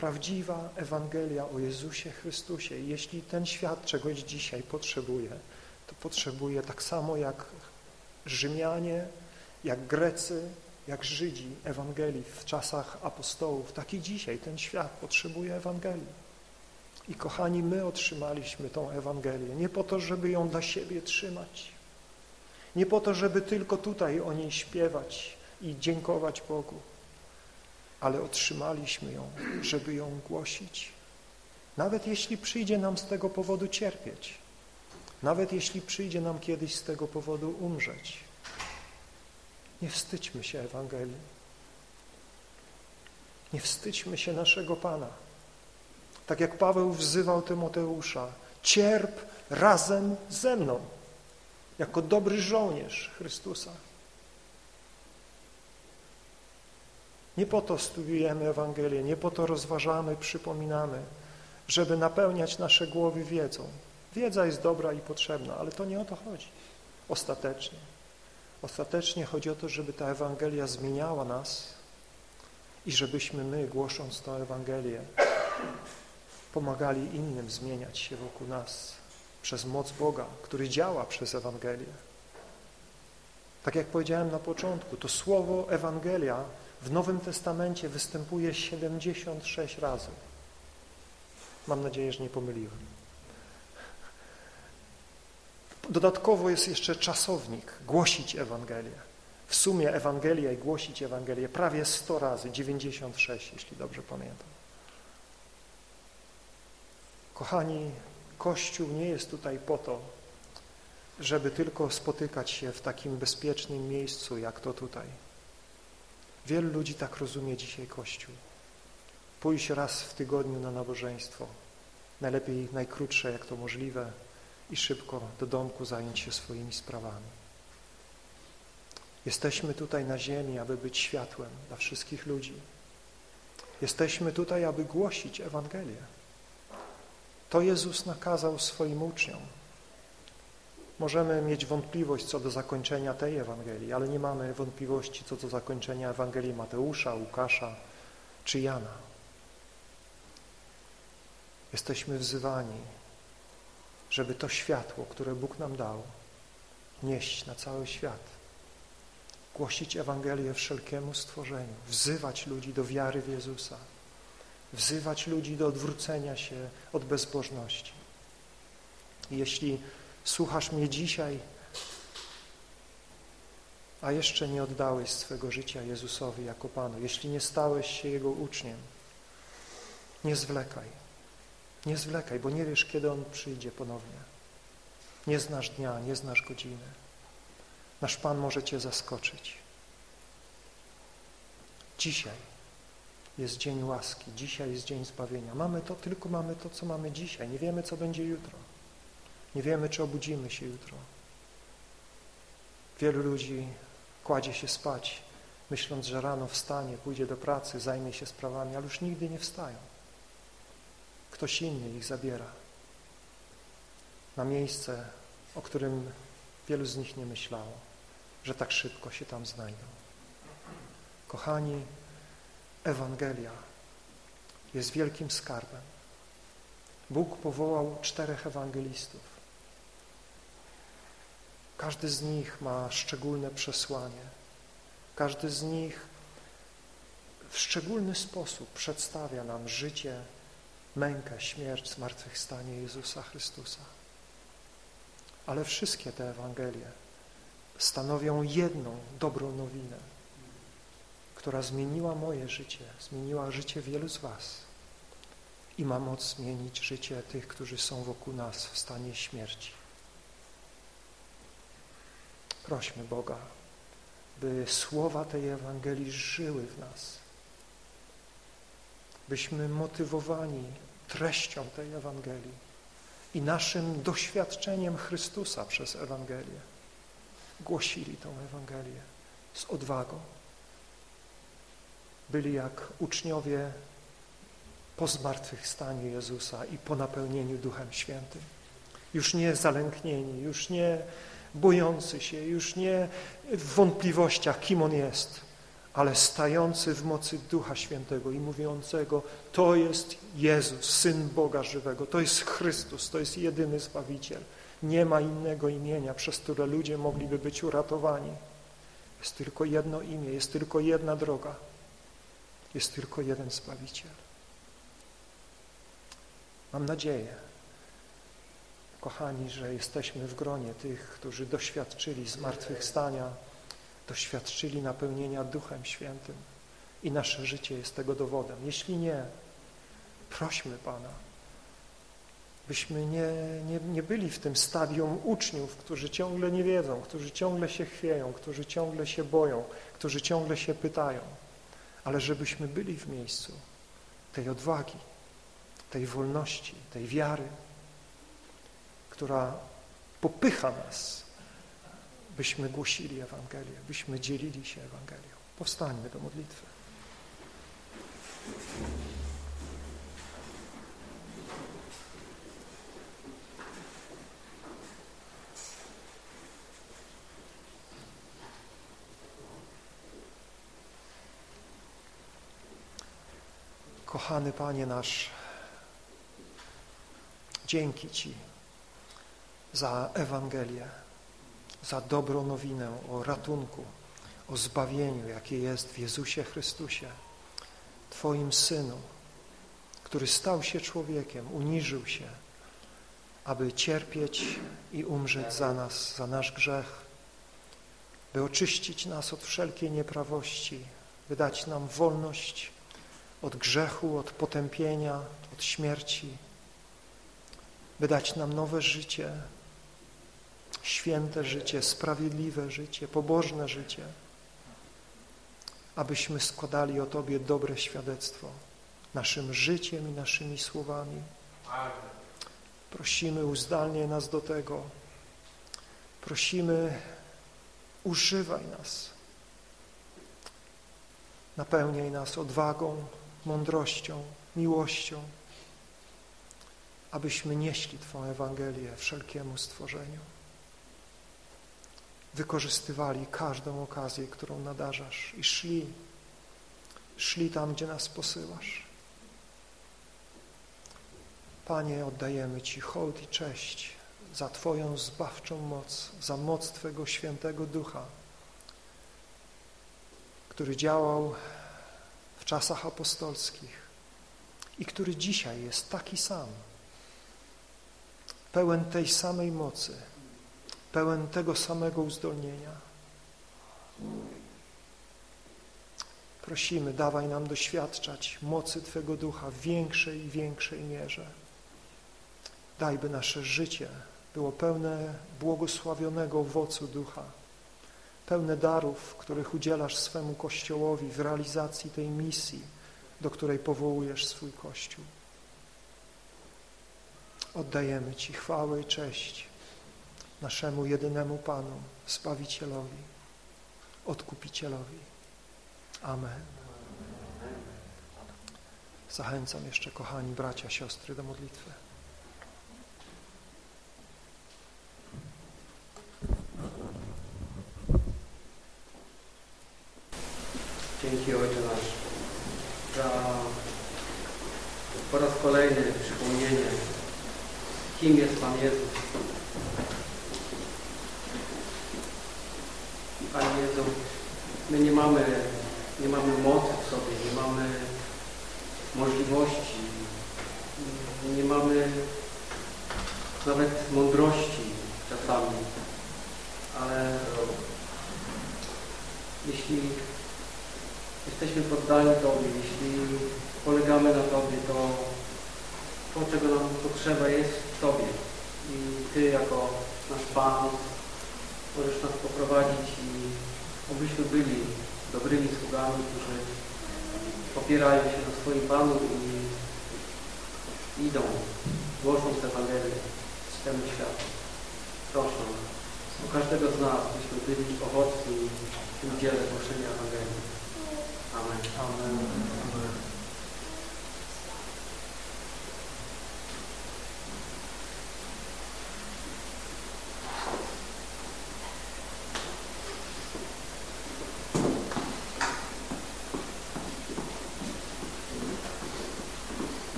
prawdziwa Ewangelia o Jezusie Chrystusie. Jeśli ten świat czegoś dzisiaj potrzebuje, to potrzebuje tak samo jak Rzymianie, jak Grecy, jak Żydzi Ewangelii w czasach apostołów, tak i dzisiaj ten świat potrzebuje Ewangelii. I kochani, my otrzymaliśmy tą Ewangelię nie po to, żeby ją dla siebie trzymać, nie po to, żeby tylko tutaj o niej śpiewać i dziękować Bogu, ale otrzymaliśmy ją, żeby ją głosić. Nawet jeśli przyjdzie nam z tego powodu cierpieć, nawet jeśli przyjdzie nam kiedyś z tego powodu umrzeć, nie wstydźmy się Ewangelii. Nie wstydźmy się naszego Pana. Tak jak Paweł wzywał Tymoteusza, cierp razem ze mną, jako dobry żołnierz Chrystusa. Nie po to studiujemy Ewangelię, nie po to rozważamy, przypominamy, żeby napełniać nasze głowy wiedzą. Wiedza jest dobra i potrzebna, ale to nie o to chodzi ostatecznie. Ostatecznie chodzi o to, żeby ta Ewangelia zmieniała nas i żebyśmy my, głosząc tę Ewangelię, pomagali innym zmieniać się wokół nas przez moc Boga, który działa przez Ewangelię. Tak jak powiedziałem na początku, to słowo Ewangelia w Nowym Testamencie występuje 76 razy. Mam nadzieję, że nie pomyliłem. Dodatkowo jest jeszcze czasownik, głosić Ewangelię. W sumie Ewangelia i głosić Ewangelię prawie 100 razy, 96, jeśli dobrze pamiętam. Kochani, Kościół nie jest tutaj po to, żeby tylko spotykać się w takim bezpiecznym miejscu, jak to tutaj. Wielu ludzi tak rozumie dzisiaj Kościół. Pójść raz w tygodniu na nabożeństwo, najlepiej najkrótsze jak to możliwe i szybko do domku zająć się swoimi sprawami. Jesteśmy tutaj na ziemi, aby być światłem dla wszystkich ludzi. Jesteśmy tutaj, aby głosić Ewangelię. To Jezus nakazał swoim uczniom. Możemy mieć wątpliwość co do zakończenia tej Ewangelii, ale nie mamy wątpliwości co do zakończenia Ewangelii Mateusza, Łukasza, czy Jana. Jesteśmy wzywani, żeby to światło, które Bóg nam dał, nieść na cały świat, głosić Ewangelię wszelkiemu stworzeniu, wzywać ludzi do wiary w Jezusa, wzywać ludzi do odwrócenia się od bezbożności. Jeśli słuchasz mnie dzisiaj, a jeszcze nie oddałeś swego życia Jezusowi jako Panu, jeśli nie stałeś się Jego uczniem, nie zwlekaj. Nie zwlekaj, bo nie wiesz, kiedy On przyjdzie ponownie. Nie znasz dnia, nie znasz godziny. Nasz Pan może Cię zaskoczyć. Dzisiaj jest dzień łaski, dzisiaj jest dzień zbawienia. Mamy to, tylko mamy to, co mamy dzisiaj. Nie wiemy, co będzie jutro. Nie wiemy, czy obudzimy się jutro. Wielu ludzi kładzie się spać, myśląc, że rano wstanie, pójdzie do pracy, zajmie się sprawami, ale już nigdy nie wstają. Ktoś inny ich zabiera na miejsce, o którym wielu z nich nie myślało, że tak szybko się tam znajdą. Kochani, Ewangelia jest wielkim skarbem. Bóg powołał czterech ewangelistów. Każdy z nich ma szczególne przesłanie. Każdy z nich w szczególny sposób przedstawia nam życie, mękę, śmierć, zmartwychwstanie Jezusa Chrystusa. Ale wszystkie te Ewangelie stanowią jedną dobrą nowinę, która zmieniła moje życie, zmieniła życie wielu z Was i ma moc zmienić życie tych, którzy są wokół nas w stanie śmierci. Prośmy Boga, by słowa tej Ewangelii żyły w nas, byśmy motywowani treścią tej Ewangelii i naszym doświadczeniem Chrystusa przez Ewangelię głosili tą Ewangelię z odwagą. Byli jak uczniowie po zmartwychwstaniu Jezusa i po napełnieniu Duchem Świętym. Już nie zalęknieni, już nie bojący się, już nie w wątpliwościach, kim On jest, ale stający w mocy Ducha Świętego i mówiącego, to jest Jezus, Syn Boga żywego, to jest Chrystus, to jest jedyny Zbawiciel. Nie ma innego imienia, przez które ludzie mogliby być uratowani. Jest tylko jedno imię, jest tylko jedna droga, jest tylko jeden Zbawiciel. Mam nadzieję, kochani, że jesteśmy w gronie tych, którzy doświadczyli zmartwychwstania, doświadczyli napełnienia Duchem Świętym i nasze życie jest tego dowodem. Jeśli nie, prośmy Pana, byśmy nie, nie, nie byli w tym stadium uczniów, którzy ciągle nie wiedzą, którzy ciągle się chwieją, którzy ciągle się boją, którzy ciągle się pytają, ale żebyśmy byli w miejscu tej odwagi, tej wolności, tej wiary, która popycha nas, byśmy głosili Ewangelię, byśmy dzielili się Ewangelią. Powstańmy do modlitwy. Kochany Panie nasz, dzięki Ci za Ewangelię, za dobrą nowinę o ratunku, o zbawieniu, jakie jest w Jezusie Chrystusie, Twoim Synu, który stał się człowiekiem, uniżył się, aby cierpieć i umrzeć za nas, za nasz grzech, by oczyścić nas od wszelkiej nieprawości, by dać nam wolność od grzechu, od potępienia, od śmierci, by dać nam nowe życie, święte życie, sprawiedliwe życie, pobożne życie, abyśmy składali o Tobie dobre świadectwo naszym życiem i naszymi słowami. Prosimy, uzdalnie nas do tego. Prosimy, używaj nas. Napełniaj nas odwagą, mądrością, miłością, abyśmy nieśli Twą Ewangelię wszelkiemu stworzeniu wykorzystywali każdą okazję, którą nadarzasz i szli, szli tam, gdzie nas posyłasz. Panie, oddajemy Ci hołd i cześć za Twoją zbawczą moc, za moc Twego świętego Ducha, który działał w czasach apostolskich i który dzisiaj jest taki sam, pełen tej samej mocy, pełen tego samego uzdolnienia. Prosimy, dawaj nam doświadczać mocy Twego Ducha w większej i większej mierze. Daj, by nasze życie było pełne błogosławionego owocu Ducha, pełne darów, których udzielasz swemu Kościołowi w realizacji tej misji, do której powołujesz swój Kościół. Oddajemy Ci chwałę i cześć naszemu jedynemu Panu, Zbawicielowi, Odkupicielowi. Amen. Zachęcam jeszcze, kochani bracia, siostry, do modlitwy. Dzięki Ojcze nasz za po raz kolejny przypomnienie, kim jest Pan Jezus. Panie Jezu, my nie mamy, nie mamy mocy w sobie, nie mamy możliwości, nie mamy nawet mądrości czasami, ale jeśli jesteśmy poddani Tobie, jeśli polegamy na Tobie, to to, czego nam potrzeba jest w Tobie. I Ty jako nasz Pan możesz nas poprowadzić i obyśmy byli dobrymi sługami, którzy popierają się na swoim Panu i idą, głosząc Ewangelię temu światu. Proszę o każdego z nas, byśmy byli owocni w tym dziele głoszenia Ewangelii. Amen. Amen.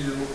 ilmu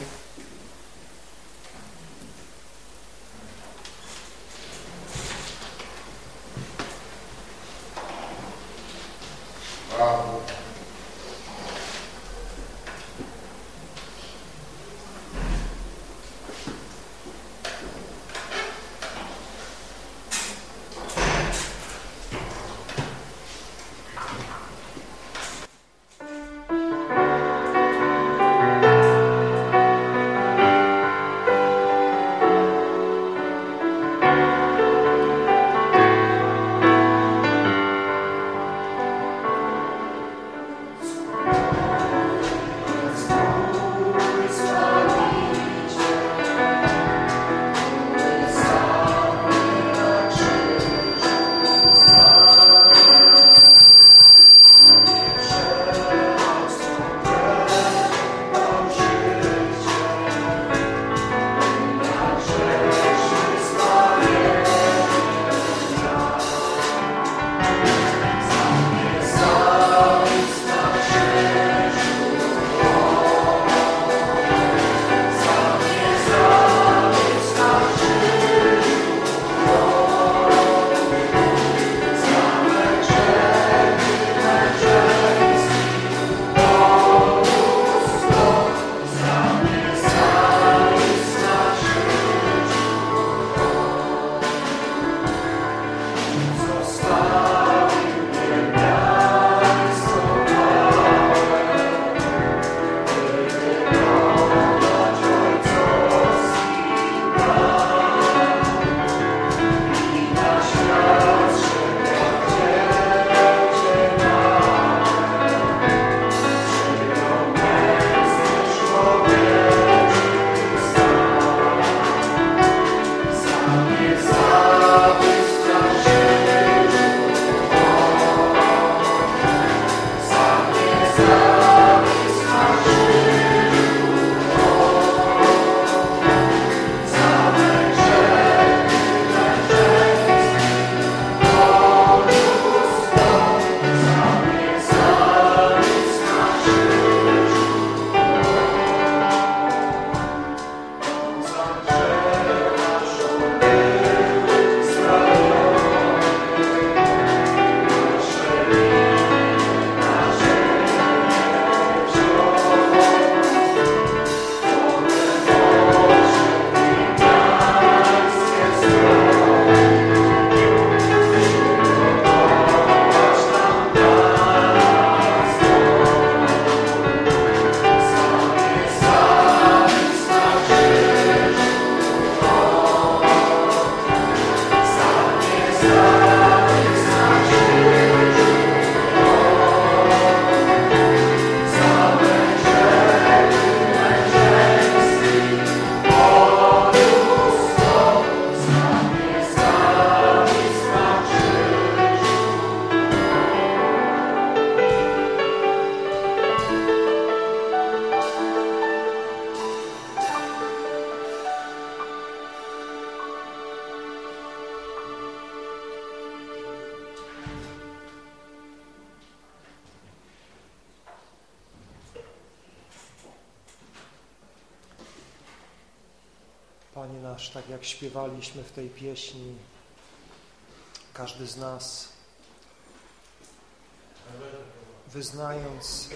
jak śpiewaliśmy w tej pieśni, każdy z nas wyznając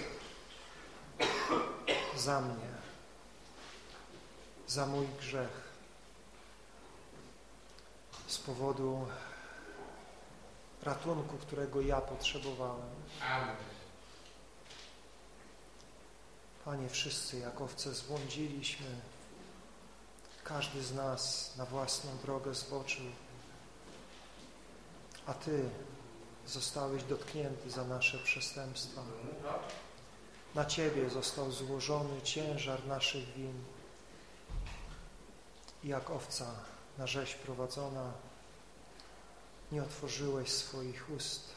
za mnie, za mój grzech, z powodu ratunku, którego ja potrzebowałem. Panie, wszyscy jak owce zbłądziliśmy, każdy z nas na własną drogę zboczył, a Ty zostałeś dotknięty za nasze przestępstwa. Na Ciebie został złożony ciężar naszych win. I jak owca na rzeź prowadzona, nie otworzyłeś swoich ust.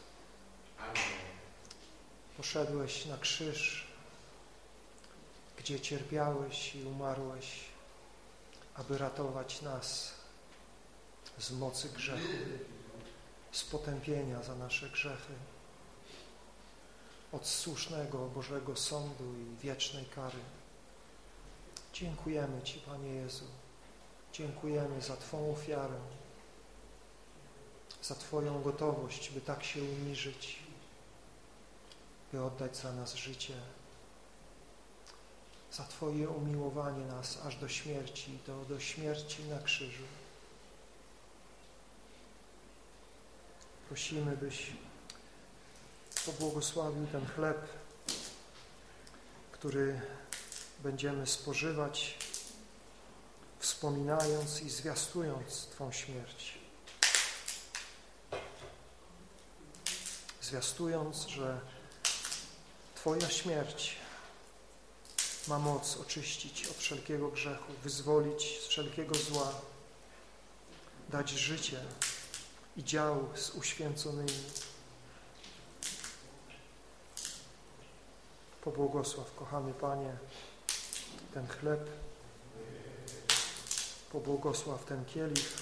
Poszedłeś na krzyż, gdzie cierpiałeś i umarłeś, aby ratować nas z mocy grzechu, z potępienia za nasze grzechy, od słusznego Bożego Sądu i wiecznej kary. Dziękujemy Ci, Panie Jezu. Dziękujemy za Twą ofiarę, za Twoją gotowość, by tak się uniżyć, by oddać za nas życie, za Twoje umiłowanie nas aż do śmierci, do, do śmierci na krzyżu. Prosimy, byś pobłogosławił ten chleb, który będziemy spożywać, wspominając i zwiastując Twą śmierć. Zwiastując, że Twoja śmierć ma moc oczyścić od wszelkiego grzechu, wyzwolić z wszelkiego zła, dać życie i dział z uświęconymi. Pobłogosław, kochany Panie, ten chleb, pobłogosław ten kielich.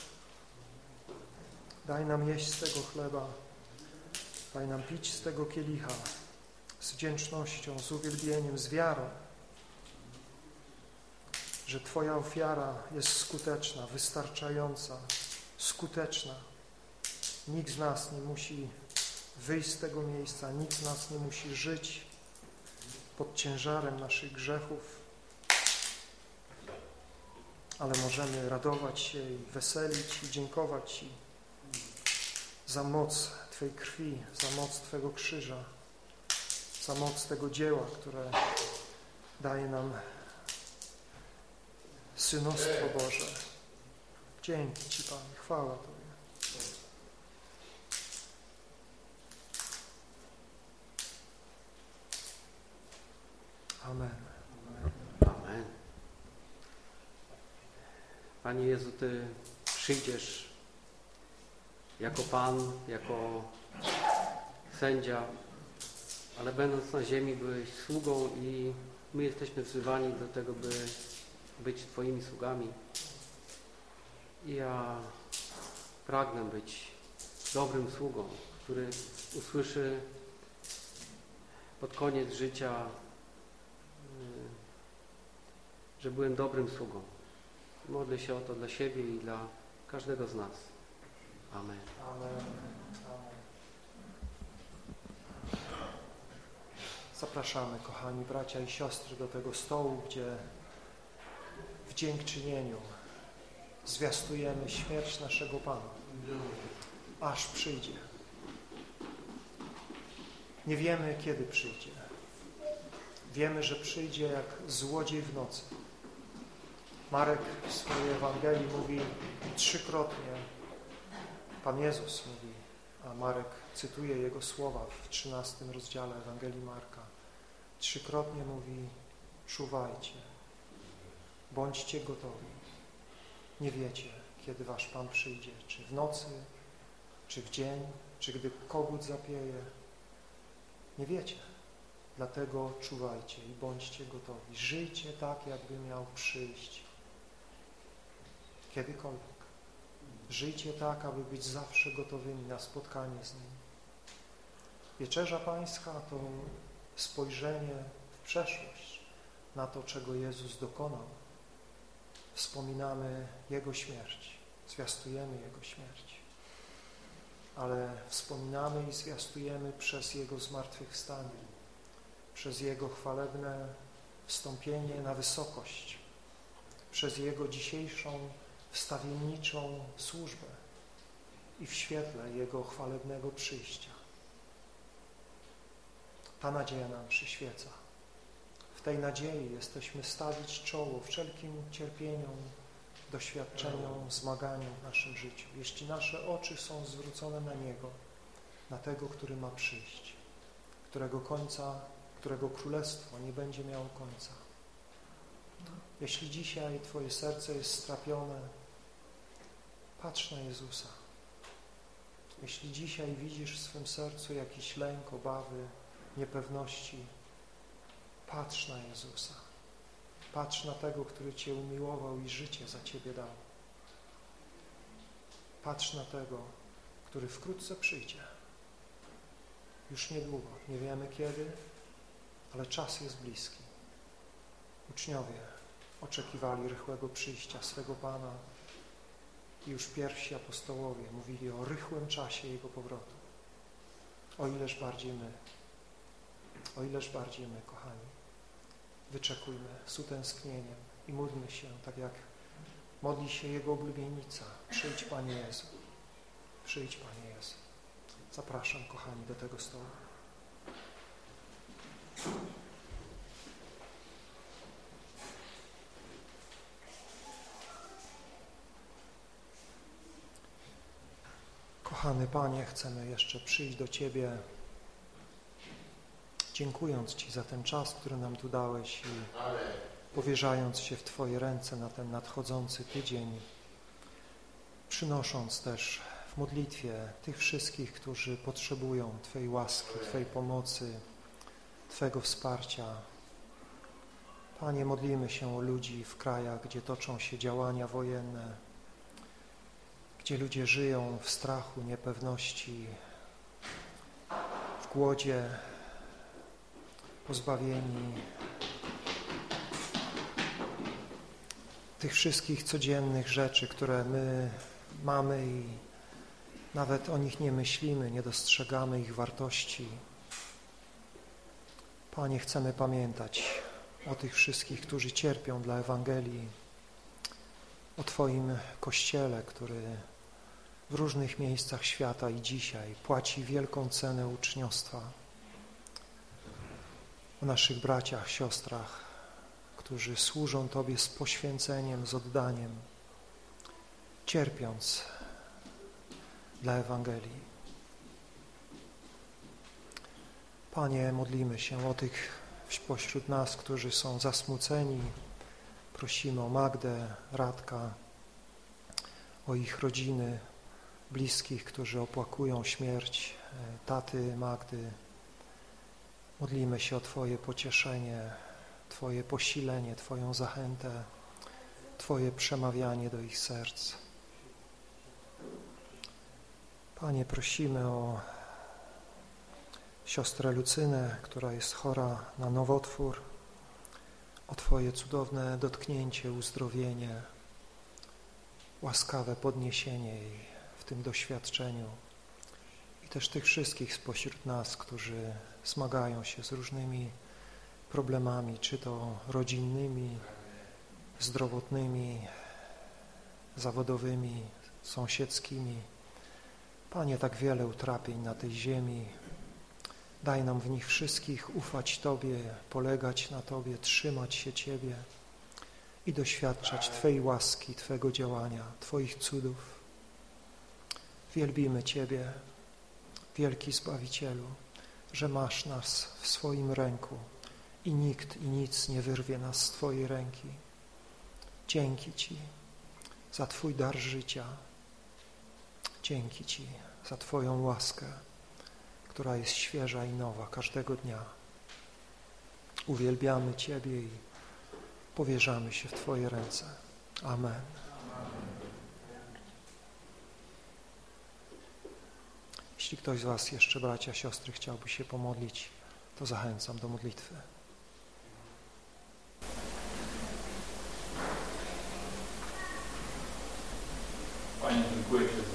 Daj nam jeść z tego chleba, daj nam pić z tego kielicha z wdzięcznością, z uwielbieniem, z wiarą, że Twoja ofiara jest skuteczna, wystarczająca, skuteczna. Nikt z nas nie musi wyjść z tego miejsca, nikt z nas nie musi żyć pod ciężarem naszych grzechów, ale możemy radować się i weselić i dziękować Ci za moc Twojej krwi, za moc Twojego krzyża, za moc tego dzieła, które daje nam synostwo Boże. Dzięki Ci, Panie, chwała Tobie. Amen. Amen. Panie Jezu, Ty przyjdziesz jako Pan, jako sędzia, ale będąc na ziemi byłeś sługą i my jesteśmy wzywani do tego, by być Twoimi sługami. Ja pragnę być dobrym sługą, który usłyszy pod koniec życia, y, że byłem dobrym sługą. Modlę się o to dla siebie i dla każdego z nas. Amen. Amen. Zapraszamy, kochani bracia i siostry, do tego stołu, gdzie w dziękczynieniu zwiastujemy śmierć naszego Pana, aż przyjdzie. Nie wiemy, kiedy przyjdzie. Wiemy, że przyjdzie jak złodziej w nocy. Marek w swojej Ewangelii mówi trzykrotnie, Pan Jezus mówi, a Marek cytuje jego słowa w 13 rozdziale Ewangelii Marka. Trzykrotnie mówi, czuwajcie, bądźcie gotowi. Nie wiecie, kiedy wasz Pan przyjdzie, czy w nocy, czy w dzień, czy gdy kogut zapieje. Nie wiecie. Dlatego czuwajcie i bądźcie gotowi. Żyjcie tak, jakby miał przyjść. Kiedykolwiek. Żyjcie tak, aby być zawsze gotowymi na spotkanie z Nim. Wieczerza Pańska to spojrzenie w przeszłość, na to, czego Jezus dokonał. Wspominamy Jego śmierć, zwiastujemy Jego śmierć, ale wspominamy i zwiastujemy przez Jego zmartwychwstanie, przez Jego chwalebne wstąpienie na wysokość, przez Jego dzisiejszą wstawienniczą służbę i w świetle Jego chwalebnego przyjścia. Ta nadzieja nam przyświeca. Tej nadziei jesteśmy stawić czoło wszelkim cierpieniom, doświadczeniom, zmaganiom w naszym życiu. Jeśli nasze oczy są zwrócone na Niego, na Tego, który ma przyjść, którego końca, którego królestwo nie będzie miało końca. Jeśli dzisiaj Twoje serce jest strapione, patrz na Jezusa. Jeśli dzisiaj widzisz w swym sercu jakiś lęk, obawy, niepewności, patrz na Jezusa. Patrz na tego, który Cię umiłował i życie za Ciebie dał. Patrz na tego, który wkrótce przyjdzie. Już niedługo, nie wiemy kiedy, ale czas jest bliski. Uczniowie oczekiwali rychłego przyjścia swego Pana i już pierwsi apostołowie mówili o rychłym czasie Jego powrotu. O ileż bardziej my, o ileż bardziej my, kochani, wyczekujmy z utęsknieniem i módlmy się, tak jak modli się Jego oblubienica. Przyjdź, Panie Jezu. Przyjdź, Panie Jezu. Zapraszam, kochani, do tego stołu. Kochany Panie, chcemy jeszcze przyjść do Ciebie, dziękując Ci za ten czas, który nam tu dałeś i powierzając się w Twoje ręce na ten nadchodzący tydzień, przynosząc też w modlitwie tych wszystkich, którzy potrzebują Twojej łaski, Twojej pomocy, Twego wsparcia. Panie, modlimy się o ludzi w krajach, gdzie toczą się działania wojenne, gdzie ludzie żyją w strachu, niepewności, w głodzie, pozbawieni tych wszystkich codziennych rzeczy, które my mamy i nawet o nich nie myślimy, nie dostrzegamy ich wartości. Panie, chcemy pamiętać o tych wszystkich, którzy cierpią dla Ewangelii, o Twoim Kościele, który w różnych miejscach świata i dzisiaj płaci wielką cenę uczniostwa. O naszych braciach, siostrach, którzy służą Tobie z poświęceniem, z oddaniem, cierpiąc dla Ewangelii. Panie, modlimy się o tych pośród nas, którzy są zasmuceni. Prosimy o Magdę, Radka, o ich rodziny, bliskich, którzy opłakują śmierć e, taty Magdy. Modlimy się o Twoje pocieszenie, Twoje posilenie, Twoją zachętę, Twoje przemawianie do ich serc. Panie, prosimy o siostrę Lucynę, która jest chora na nowotwór, o Twoje cudowne dotknięcie, uzdrowienie, łaskawe podniesienie jej w tym doświadczeniu i też tych wszystkich spośród nas, którzy zmagają się z różnymi problemami, czy to rodzinnymi, zdrowotnymi, zawodowymi, sąsiedzkimi. Panie, tak wiele utrapień na tej ziemi. Daj nam w nich wszystkich ufać Tobie, polegać na Tobie, trzymać się Ciebie i doświadczać Twojej łaski, Twojego działania, Twoich cudów. Wielbimy Ciebie, wielki Zbawicielu, że masz nas w swoim ręku i nikt i nic nie wyrwie nas z Twojej ręki. Dzięki Ci za Twój dar życia. Dzięki Ci za Twoją łaskę, która jest świeża i nowa każdego dnia. Uwielbiamy Ciebie i powierzamy się w Twoje ręce. Amen. Jeśli ktoś z Was jeszcze, bracia, siostry, chciałby się pomodlić, to zachęcam do modlitwy. Panie, dziękuję Ci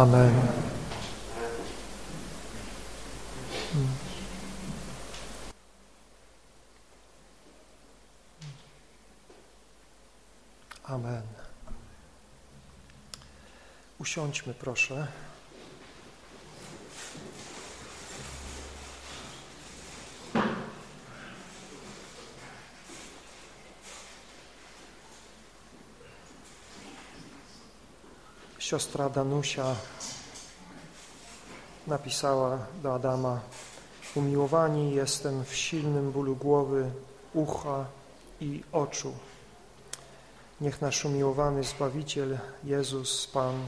Amen. Amen. Usiądźmy proszę. Siostra Danusia napisała do Adama Umiłowani jestem w silnym bólu głowy, ucha i oczu. Niech nasz umiłowany Zbawiciel Jezus Pan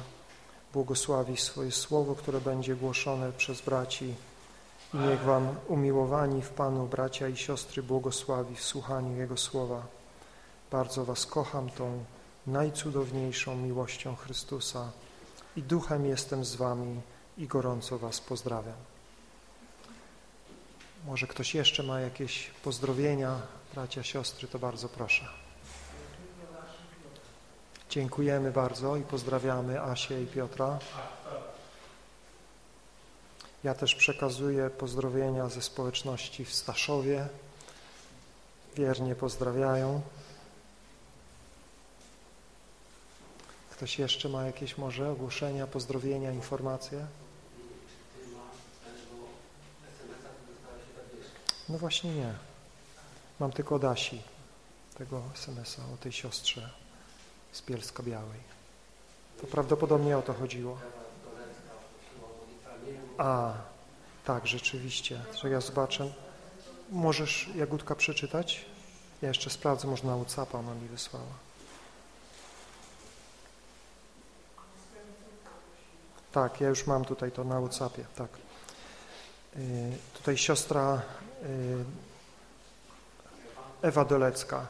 błogosławi swoje słowo, które będzie głoszone przez braci i niech Wam umiłowani w Panu bracia i siostry błogosławi w słuchaniu Jego słowa. Bardzo Was kocham tą najcudowniejszą miłością Chrystusa i duchem jestem z Wami i gorąco Was pozdrawiam. Może ktoś jeszcze ma jakieś pozdrowienia, bracia, siostry, to bardzo proszę. Dziękujemy bardzo i pozdrawiamy Asię i Piotra. Ja też przekazuję pozdrowienia ze społeczności w Staszowie. Wiernie pozdrawiają. Ktoś jeszcze ma jakieś może ogłoszenia, pozdrowienia, informacje? No właśnie nie. Mam tylko od Asi tego SMS-a o tej siostrze z Bielska Białej. To prawdopodobnie o to chodziło. A, tak, rzeczywiście. To ja zobaczę. Możesz, Jagódka, przeczytać? Ja jeszcze sprawdzę, może na WhatsAppa ona mi wysłała. Tak, ja już mam tutaj to na WhatsAppie, tak. Y, tutaj siostra y, Ewa Dolecka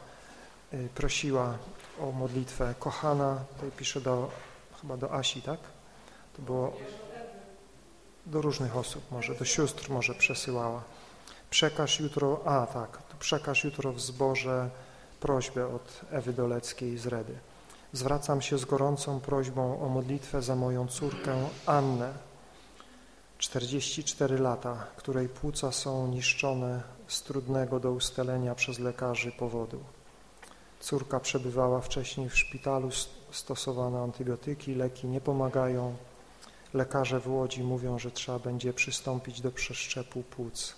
y, prosiła o modlitwę. Kochana, tutaj pisze do, chyba do Asi, tak? To było do różnych osób, może do sióstr może przesyłała. Przekaż jutro, a tak, przekaż jutro w zborze prośbę od Ewy Doleckiej z Redy. Zwracam się z gorącą prośbą o modlitwę za moją córkę Annę, 44 lata, której płuca są niszczone z trudnego do ustalenia przez lekarzy powodu. Córka przebywała wcześniej w szpitalu, stosowano antybiotyki, leki nie pomagają. Lekarze w Łodzi mówią, że trzeba będzie przystąpić do przeszczepu płuc.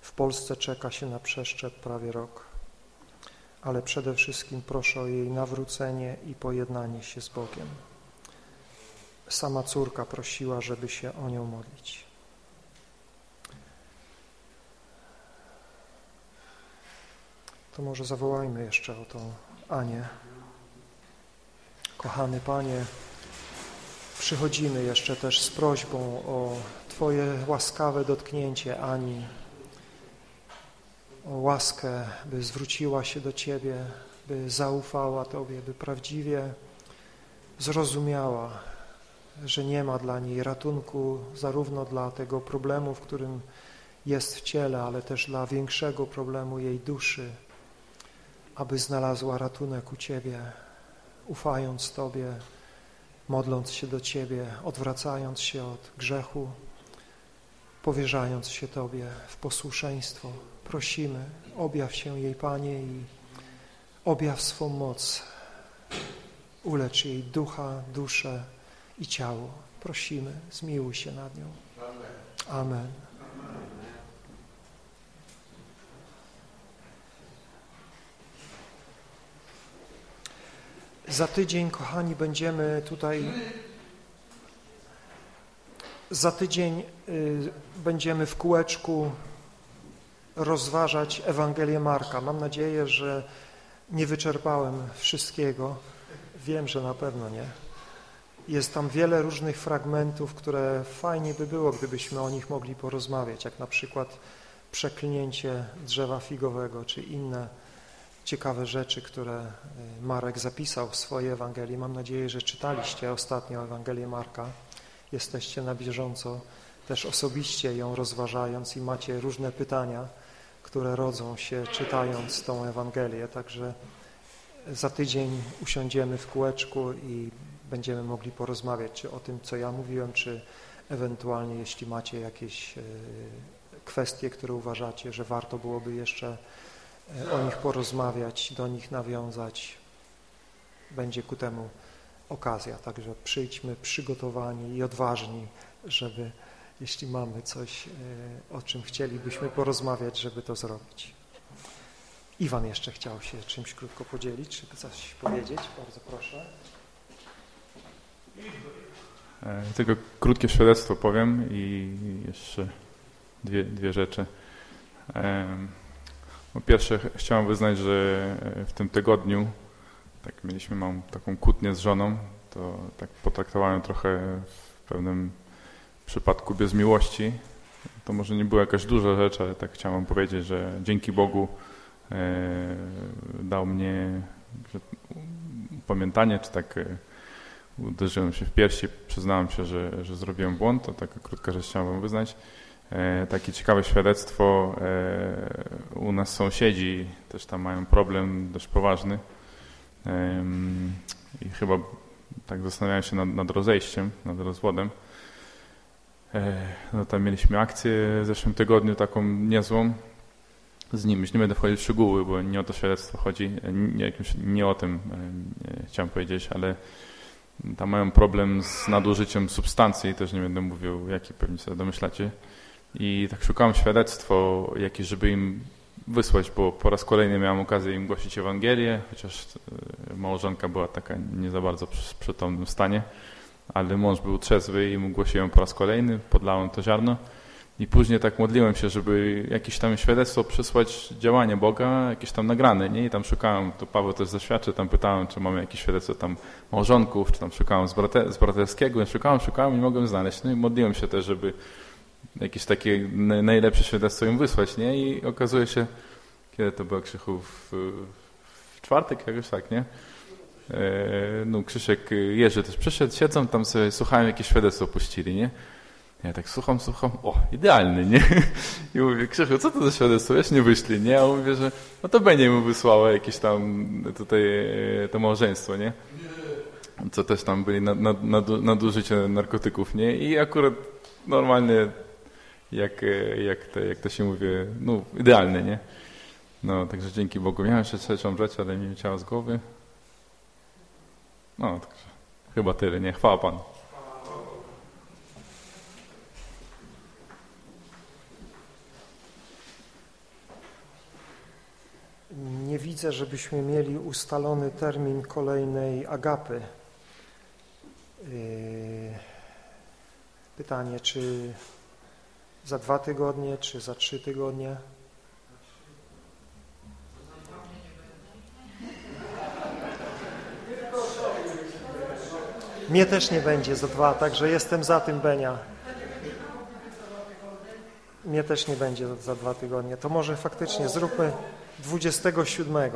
W Polsce czeka się na przeszczep prawie rok. Ale przede wszystkim proszę o jej nawrócenie i pojednanie się z Bogiem. Sama córka prosiła, żeby się o nią modlić. To może zawołajmy jeszcze o tą Anię. Kochany Panie, Przychodzimy jeszcze też z prośbą o Twoje łaskawe dotknięcie Ani, o łaskę, by zwróciła się do Ciebie, by zaufała Tobie, by prawdziwie zrozumiała, że nie ma dla niej ratunku zarówno dla tego problemu, w którym jest w ciele, ale też dla większego problemu jej duszy, aby znalazła ratunek u Ciebie, ufając Tobie, modląc się do Ciebie, odwracając się od grzechu, powierzając się Tobie w posłuszeństwo. Prosimy, objaw się jej, Panie, i objaw swą moc. Ulecz jej ducha, duszę i ciało. Prosimy, zmiłuj się nad nią. Amen. Za tydzień, kochani, będziemy tutaj za tydzień y, będziemy w kółeczku rozważać Ewangelię Marka. Mam nadzieję, że nie wyczerpałem wszystkiego. Wiem, że na pewno nie. Jest tam wiele różnych fragmentów, które fajnie by było, gdybyśmy o nich mogli porozmawiać, jak na przykład przeklinięcie drzewa figowego, czy inne ciekawe rzeczy, które y, Marek zapisał w swojej Ewangelii. Mam nadzieję, że czytaliście ostatnio Ewangelię Marka. Jesteście na bieżąco, też osobiście ją rozważając i macie różne pytania, które rodzą się czytając tą Ewangelię. Także za tydzień usiądziemy w kółeczku i będziemy mogli porozmawiać czy o tym, co ja mówiłem, czy ewentualnie, jeśli macie jakieś y, kwestie, które uważacie, że warto byłoby jeszcze o nich porozmawiać, do nich nawiązać. Będzie ku temu okazja, także przyjdźmy przygotowani i odważni, żeby jeśli mamy coś, e, o czym chcielibyśmy porozmawiać, żeby to zrobić. Iwan jeszcze chciał się czymś krótko podzielić, czy coś powiedzieć? Bardzo proszę. E, tylko krótkie świadectwo powiem i jeszcze dwie, dwie rzeczy. Po pierwsze chciałem wyznać, że e, w tym tygodniu tak mieliśmy mam taką kłótnię z żoną, to tak potraktowałem trochę w pewnym przypadku bez miłości. To może nie była jakaś duża rzecz, ale tak chciałem powiedzieć, że dzięki Bogu e, dał mnie pamiętanie, czy tak e, uderzyłem się w piersi, przyznałem się, że, że zrobiłem błąd, to taka krótka rzecz chciałem wyznać. E, takie ciekawe świadectwo. U nas sąsiedzi też tam mają problem dość poważny i chyba tak zastanawiałem się nad, nad rozejściem, nad rozwodem. E, no tam mieliśmy akcję w zeszłym tygodniu taką niezłą z nim. Już nie będę wchodzić w szczegóły, bo nie o to świadectwo chodzi, nie, nie o tym chciałem powiedzieć, ale tam mają problem z nadużyciem substancji, też nie będę mówił, jaki pewnie sobie domyślacie. I tak szukałem świadectwo jakieś, żeby im wysłać, bo po raz kolejny miałem okazję im głosić Ewangelię, chociaż e, małżonka była taka nie za bardzo w przytomnym stanie, ale mąż był trzezwy i mu głosiłem po raz kolejny, podlałem to ziarno i później tak modliłem się, żeby jakieś tam świadectwo przysłać działanie Boga, jakieś tam nagrane, nie? I tam szukałem, to Paweł też zaświadczy, tam pytałem, czy mamy jakieś świadectwo tam małżonków, czy tam szukałem z, brate, z braterskiego, szukałem, szukałem i mogłem znaleźć. No i modliłem się też, żeby jakieś takie najlepsze świadectwo im wysłać, nie? I okazuje się, kiedy to było Krzychu w, w czwartek jakoś tak, nie? E, no Krzysiek Jerzy też przyszedł, siedzą tam sobie, słuchałem jakieś świadectwo puścili, nie? Ja tak słucham, słucham, o, idealny, nie? I mówię, Krzychu, co to za świadectwo? Jeszcze nie wyszli, nie? A on mówi, że no to będzie mu wysłało jakieś tam tutaj e, to małżeństwo, nie? Co też tam byli nadużycie narkotyków, nie? I akurat normalnie jak, e, jak, to, jak to się mówi, no idealny, nie? No, także dzięki Bogu. Miałem jeszcze trzecią rzecz, ale mi ciała z głowy. No, także chyba tyle, nie? Chwała Panu. Nie widzę, żebyśmy mieli ustalony termin kolejnej agapy. Yy, pytanie, czy za dwa tygodnie, czy za trzy tygodnie? Mnie też nie będzie za dwa, także jestem za tym Benia. Mnie też nie będzie za dwa tygodnie. To może faktycznie zróbmy 27,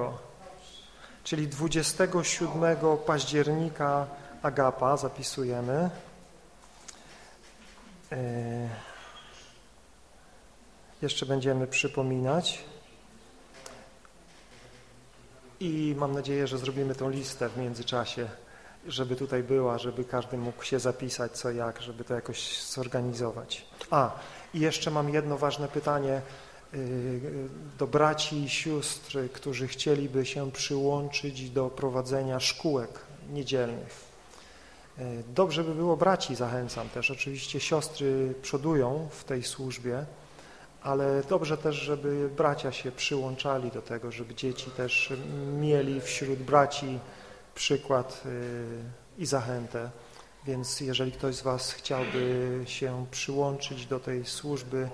czyli 27 października Agapa zapisujemy. Yy, jeszcze będziemy przypominać. I mam nadzieję, że zrobimy tą listę w międzyczasie, żeby tutaj była, żeby każdy mógł się zapisać co jak, żeby to jakoś zorganizować. A, i jeszcze mam jedno ważne pytanie yy, do braci i sióstr, którzy chcieliby się przyłączyć do prowadzenia szkółek niedzielnych. Yy, dobrze by było braci, zachęcam też. Oczywiście siostry przodują w tej służbie, ale dobrze też, żeby bracia się przyłączali do tego, żeby dzieci też mieli wśród braci przykład yy, i zachętę. Więc jeżeli ktoś z Was chciałby się przyłączyć do tej służby,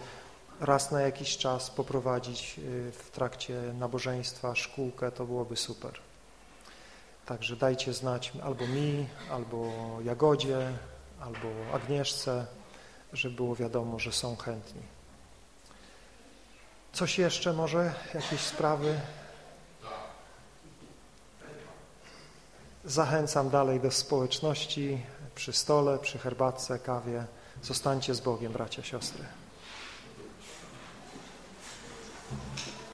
raz na jakiś czas poprowadzić yy, w trakcie nabożeństwa szkółkę, to byłoby super. Także dajcie znać albo mi, albo Jagodzie, albo Agnieszce, żeby było wiadomo, że są chętni. Coś jeszcze może? Jakieś sprawy? Zachęcam dalej do społeczności przy stole, przy herbatce, kawie. Zostańcie z Bogiem, bracia, siostry.